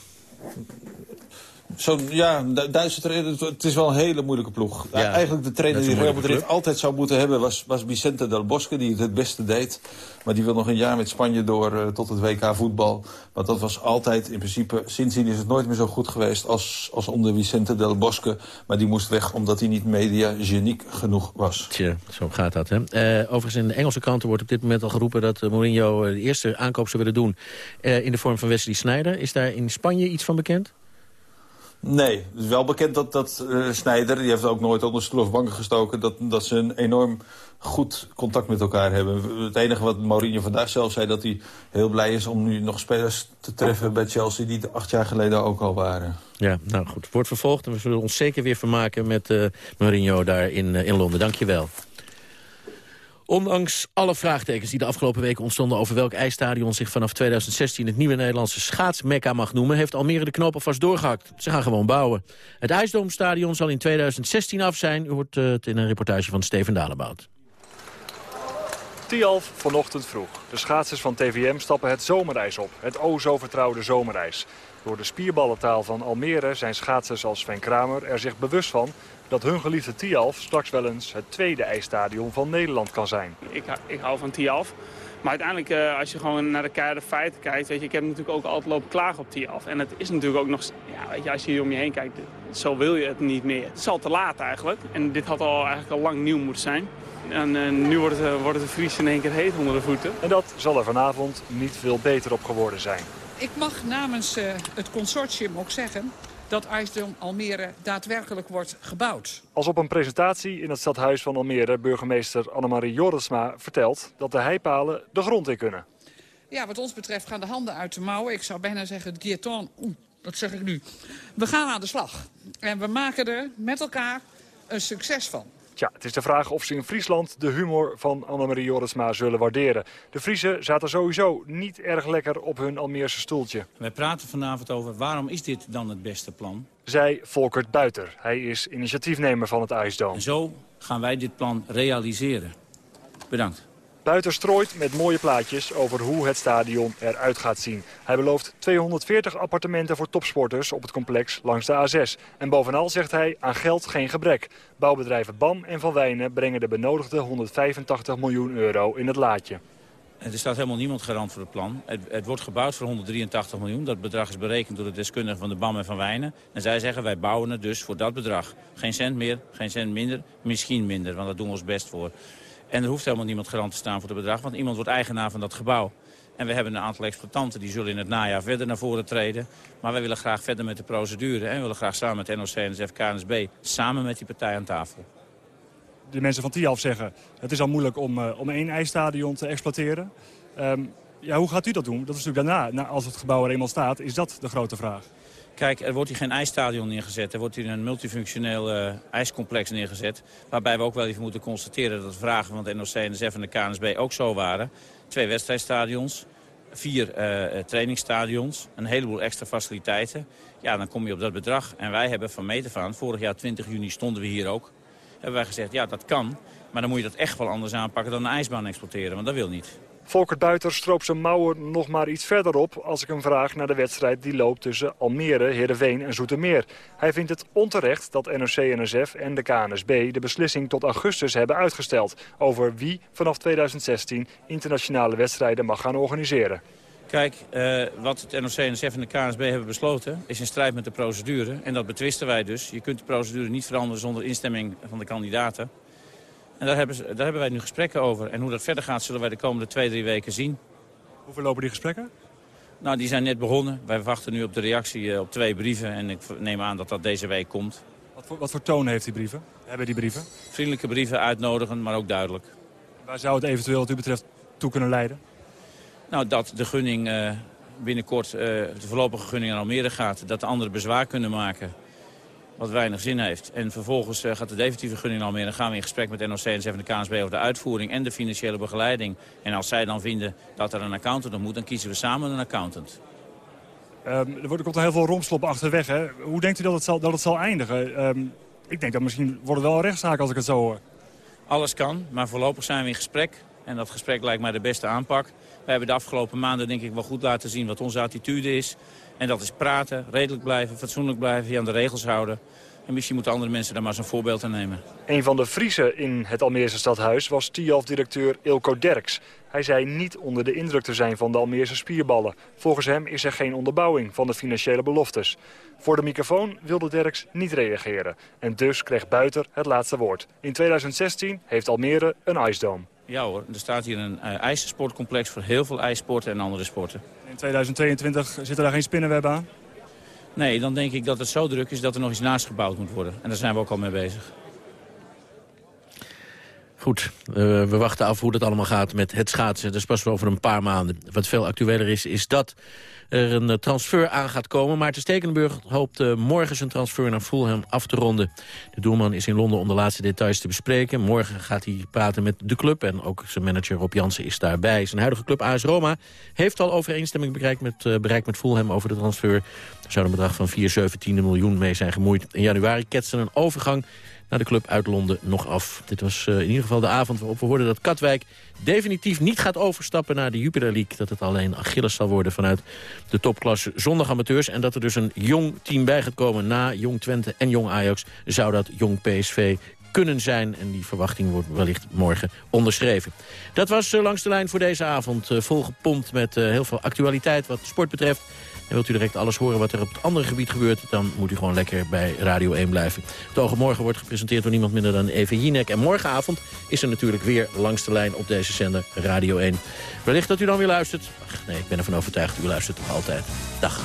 Zo, ja, Du- Duitse trainer, het is wel een hele moeilijke ploeg. Ja, Eigenlijk de trainer die Real Madrid altijd zou moeten hebben... was, was Vicente del Bosque, die het het beste deed. Maar die wil nog een jaar met Spanje door eh, tot het WK voetbal. Want dat was altijd, in principe... Sindsdien is het nooit meer zo goed geweest als, als onder Vicente del Bosque. Maar die moest weg omdat hij niet media-geniek genoeg was. Tja, zo gaat dat. Hè? Eh, overigens in de Engelse kranten wordt op dit moment al geroepen... dat eh, Mourinho de eerste aankoop zou willen doen in de vorm van Wesley Sneijder. Is daar in Spanje iets van bekend? Nee, het is wel bekend dat, dat uh, Snijder, die heeft ook nooit onder stoel of banken gestoken... Dat, dat ze een enorm goed contact met elkaar hebben. Het enige wat Mourinho vandaag zelf zei, dat hij heel blij is... om nu nog spelers te treffen bij Chelsea die acht jaar geleden ook al waren. Ja, nou goed. Wordt vervolgd en we zullen ons zeker weer vermaken met eh, Mourinho daar in, eh, in Londen. Dank je wel. Ondanks alle vraagtekens die de afgelopen weken ontstonden... over welk ijsstadion zich vanaf 2016 het nieuwe Nederlandse schaatsmekka mag noemen... heeft Almere de knoop alvast doorgehakt. Ze gaan gewoon bouwen. Het IJsdoomstadion zal in 2016 af zijn. U hoort eh, het in een reportage van Steven Dalebout. Tialf vanochtend vroeg. De schaatsers van TVM stappen het zomerijs op. Het o zo vertrouwde zomerijs. Door de spierballentaal van Almere zijn schaatsers als Sven Kramer er zich bewust van... dat hun geliefde Tialf straks wel eens het tweede ijsstadion van Nederland kan zijn. Ik, hou- ik hou van Tialf. Maar uiteindelijk, eh, als je gewoon naar de keiharde feiten kijkt... Weet je, ik heb natuurlijk ook altijd lopen klagen op Tialf. En het is natuurlijk ook nog... Ja, weet je, als je hier om je heen kijkt, zo wil je het niet meer. Het is al te laat eigenlijk. En dit had al, eigenlijk al lang nieuw moeten zijn. En eh, nu wordt het, eh, wordt het de Fries in één keer heet onder de voeten. En dat zal er vanavond niet veel beter op geworden zijn. Ik mag namens eh, het consortium ook zeggen dat IJsdom Almere daadwerkelijk wordt gebouwd. Als op een presentatie in het stadhuis van Almere burgemeester Annemarie Jorisma vertelt... dat de heipalen de grond in kunnen. Ja, wat ons betreft gaan de handen uit de mouwen. Ik zou bijna zeggen, Dieton, oeh, dat zeg ik nu. We gaan aan de slag. En we maken er met elkaar een succes van. Tja, het is de vraag of ze in Friesland de humor van Annemarie Jorisma zullen waarderen. De Friesen zaten sowieso niet erg lekker op hun Almeerse stoeltje. Wij praten vanavond over waarom is dit dan het beste plan. Zei Volkert Buiter. Hij is initiatiefnemer van het IJsdoom. En zo gaan wij dit plan realiseren. Bedankt. Buiter strooit met mooie plaatjes over hoe het stadion eruit gaat zien. Hij belooft 240 appartementen voor topsporters op het complex langs de A6. En bovenal zegt hij aan geld geen gebrek. Bouwbedrijven BAM en Van Wijnen brengen de benodigde 185 miljoen euro in het laadje. Er staat helemaal niemand garant voor het plan. Het, het wordt gebouwd voor 183 miljoen. Dat bedrag is berekend door de deskundigen van de BAM en Van Wijnen. En zij zeggen wij bouwen het dus voor dat bedrag. Geen cent meer, geen cent minder, misschien minder, want daar doen we ons best voor. En er hoeft helemaal niemand garant te staan voor het bedrag, want iemand wordt eigenaar van dat gebouw. En we hebben een aantal exploitanten die zullen in het najaar verder naar voren treden. Maar wij willen graag verder met de procedure. En we willen graag samen met NOC, NSF, KNSB, samen met die partij aan tafel. De mensen van Tialf zeggen het is al moeilijk om, eh, om één ijsstadion te exploiteren. Ehm, ja, hoe gaat u dat doen? Dat is natuurlijk daarna, na, als het gebouw er eenmaal staat, is dat de grote vraag. Kijk, er wordt hier geen ijsstadion neergezet. Er wordt hier een multifunctioneel eh, ijscomplex neergezet. Waarbij we ook wel even moeten constateren dat de vragen van het NOC, NSF en de KNSB ook zo waren. Twee wedstrijdstadions, vier eh, eh, trainingsstadions, een heleboel extra faciliteiten. Ja, dan kom je op dat bedrag. En wij hebben van meet aan, vorig jaar 20 juni stonden we hier ook... hebben wij gezegd, ja, dat kan. Maar dan moet je dat echt wel anders aanpakken dan een ijsbaan exploiteren, want dat wil niet. Volkert Buiter stroopt zijn mouwen nog maar iets verder op... als ik hem vraag naar de wedstrijd die loopt tussen Almere, Heerenveen en Zoetermeer. Hij vindt het onterecht dat NOC-NSF en de KNSB de beslissing tot augustus hebben uitgesteld... over wie vanaf 2016 internationale wedstrijden mag gaan organiseren. Kijk, uh, wat het NOC, NSF en de KNSB hebben besloten... is in strijd met de procedure. En dat betwisten wij dus. Je kunt de procedure niet veranderen zonder instemming van de kandidaten. En daar hebben, ze, daar hebben wij nu gesprekken over. En hoe dat verder gaat zullen wij de komende twee, drie weken zien. Hoeveel lopen die gesprekken? Nou, die zijn net begonnen. Wij wachten nu op de reactie uh, op twee brieven. En ik neem aan dat dat deze week komt. Wat voor, wat voor toon heeft die brieven? Hebben die brieven? Vriendelijke brieven, uitnodigen, maar ook duidelijk. Waar zou het eventueel wat u betreft toe kunnen leiden? Nou, dat de gunning uh, binnenkort, uh, de voorlopige gunning aan Almere gaat. Dat de anderen bezwaar kunnen maken. Wat weinig zin heeft. En vervolgens uh, gaat de definitieve gunning aan Almere. Dan gaan we in gesprek met NOC en de KNSB over de uitvoering en de financiële begeleiding. En als zij dan vinden dat er een accountant op moet, dan kiezen we samen een accountant. Um, er, wordt, komt er heel veel romslop achterweg. Hè? Hoe denkt u dat het zal, dat het zal eindigen? Um, ik denk dat misschien wordt het wel een rechtszaak als ik het zo hoor. Alles kan, maar voorlopig zijn we in gesprek. En dat gesprek lijkt mij de beste aanpak. We hebben de afgelopen maanden denk ik wel goed laten zien wat onze attitude is. En dat is praten, redelijk blijven, fatsoenlijk blijven, je aan de regels houden. En misschien moeten andere mensen daar maar zo'n voorbeeld aan nemen. Een van de Friese in het Almeerse stadhuis was TIAF-directeur Ilko Derks. Hij zei niet onder de indruk te zijn van de Almeerse spierballen. Volgens hem is er geen onderbouwing van de financiële beloftes. Voor de microfoon wilde Derks niet reageren. En dus kreeg Buiter het laatste woord. In 2016 heeft Almere een ijsdoom. Ja hoor, er staat hier een uh, ijssportcomplex voor heel veel ijssporten en andere sporten. In 2022 zitten daar geen spinnenweb aan? Nee, dan denk ik dat het zo druk is dat er nog iets naast gebouwd moet worden. En daar zijn we ook al mee bezig. Goed, uh, we wachten af hoe dat allemaal gaat met het schaatsen. Dat is pas over een paar maanden. Wat veel actueler is, is dat er een eh, transfer aan gaat komen. Maarten Stekenburg hoopt uh, morgen zijn transfer naar Fulham af te ronden. De doelman is in Londen om de laatste details te bespreken. Morgen gaat hij praten met de club en ook zijn manager Rob Jansen is daarbij. Zijn huidige club AS Roma heeft al overeenstemming bereikt met, uh, bereikt met Fulham over de transfer. Er zou een bedrag van 4 17 miljoen mee zijn gemoeid. In januari ketste een overgang naar de club uit Londen nog af. Dit was in ieder geval de avond waarop we hoorden dat Katwijk definitief niet gaat overstappen naar de Jupiler League. Dat het alleen Achilles zal worden vanuit de topklasse zondag amateurs. En dat er dus een jong team bij gaat komen na Jong Twente en Jong Ajax. Zou dat Jong PSV kunnen zijn. En die verwachting wordt wellicht morgen onderschreven. Dat was uh, langs de lijn voor deze avond. Uh, volgepompt met uh, heel veel actualiteit wat sport betreft. En wilt u direct alles horen wat er op het andere gebied gebeurt... dan moet u gewoon lekker bij Radio 1 blijven. Het wordt gepresenteerd door niemand minder dan Eva Jinek. En morgenavond is er natuurlijk weer langs de lijn op deze zender Radio 1. Wellicht dat u dan weer luistert. Ach, nee, ik ben ervan overtuigd. U luistert toch altijd. Dag.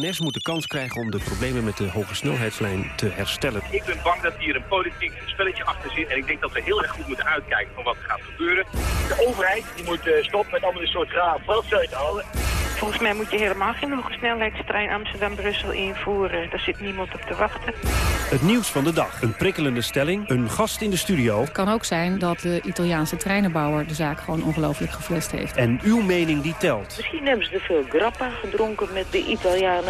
NS moet de kans krijgen om de problemen met de hoge snelheidslijn te herstellen. Ik ben bang dat hier een politiek spelletje achter zit. En ik denk dat we heel erg goed moeten uitkijken van wat er gaat gebeuren. De overheid die moet uh, stoppen met allemaal een soort raar te halen. Volgens mij moet je helemaal geen hoge snelheidstrein Amsterdam-Brussel invoeren. Daar zit niemand op te wachten. Het nieuws van de dag. Een prikkelende stelling. Een gast in de studio. Het kan ook zijn dat de Italiaanse treinenbouwer de zaak gewoon ongelooflijk geflest heeft. En uw mening die telt. Misschien hebben ze te veel grappa gedronken met de Italianen.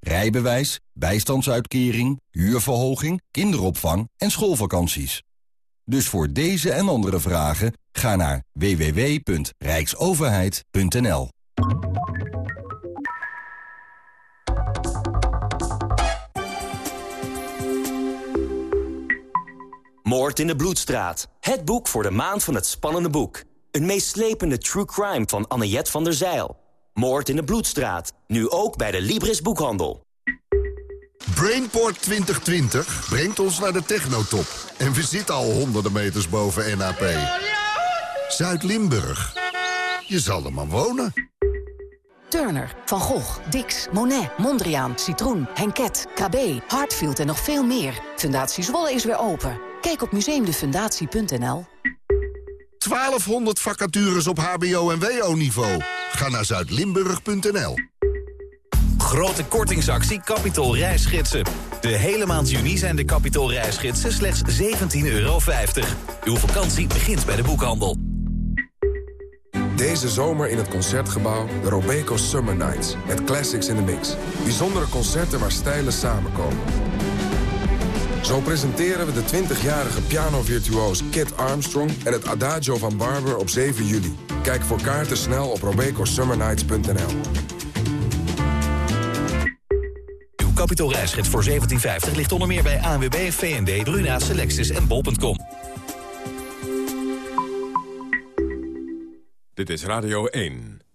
rijbewijs, bijstandsuitkering, huurverhoging, kinderopvang en schoolvakanties. Dus voor deze en andere vragen ga naar www.rijksoverheid.nl. Moord in de Bloedstraat. Het boek voor de maand van het spannende boek. Een meeslepende true crime van Annet van der Zeil. Moord in de Bloedstraat. Nu ook bij de Libris Boekhandel. Brainport 2020 brengt ons naar de technotop. En we zitten al honderden meters boven NAP. Zuid-Limburg. Je zal er maar wonen. Turner, Van Gogh, Dix, Monet, Mondriaan, Citroen, Henket, KB, Hartfield en nog veel meer. Fundatie Zwolle is weer open. Kijk op museumdefundatie.nl. 1200 vacatures op hbo- en wo-niveau. Ga naar zuidlimburg.nl. Grote kortingsactie Capitol reisgidsen. De hele maand juni zijn de Capitol reisgidsen slechts 17,50 euro. Uw vakantie begint bij de boekhandel. Deze zomer in het Concertgebouw de Robeco Summer Nights. Met classics in the mix. Bijzondere concerten waar stijlen samenkomen. Zo presenteren we de 20-jarige pianovirtuoos Kit Armstrong... en het Adagio van Barber op 7 juli. Kijk voor kaarten snel op robecosummernights.nl. Uw Capitol reisgids voor 1750 ligt onder meer bij ANWB, VND, Bruna, Selectis en bol.com. Dit is Radio 1.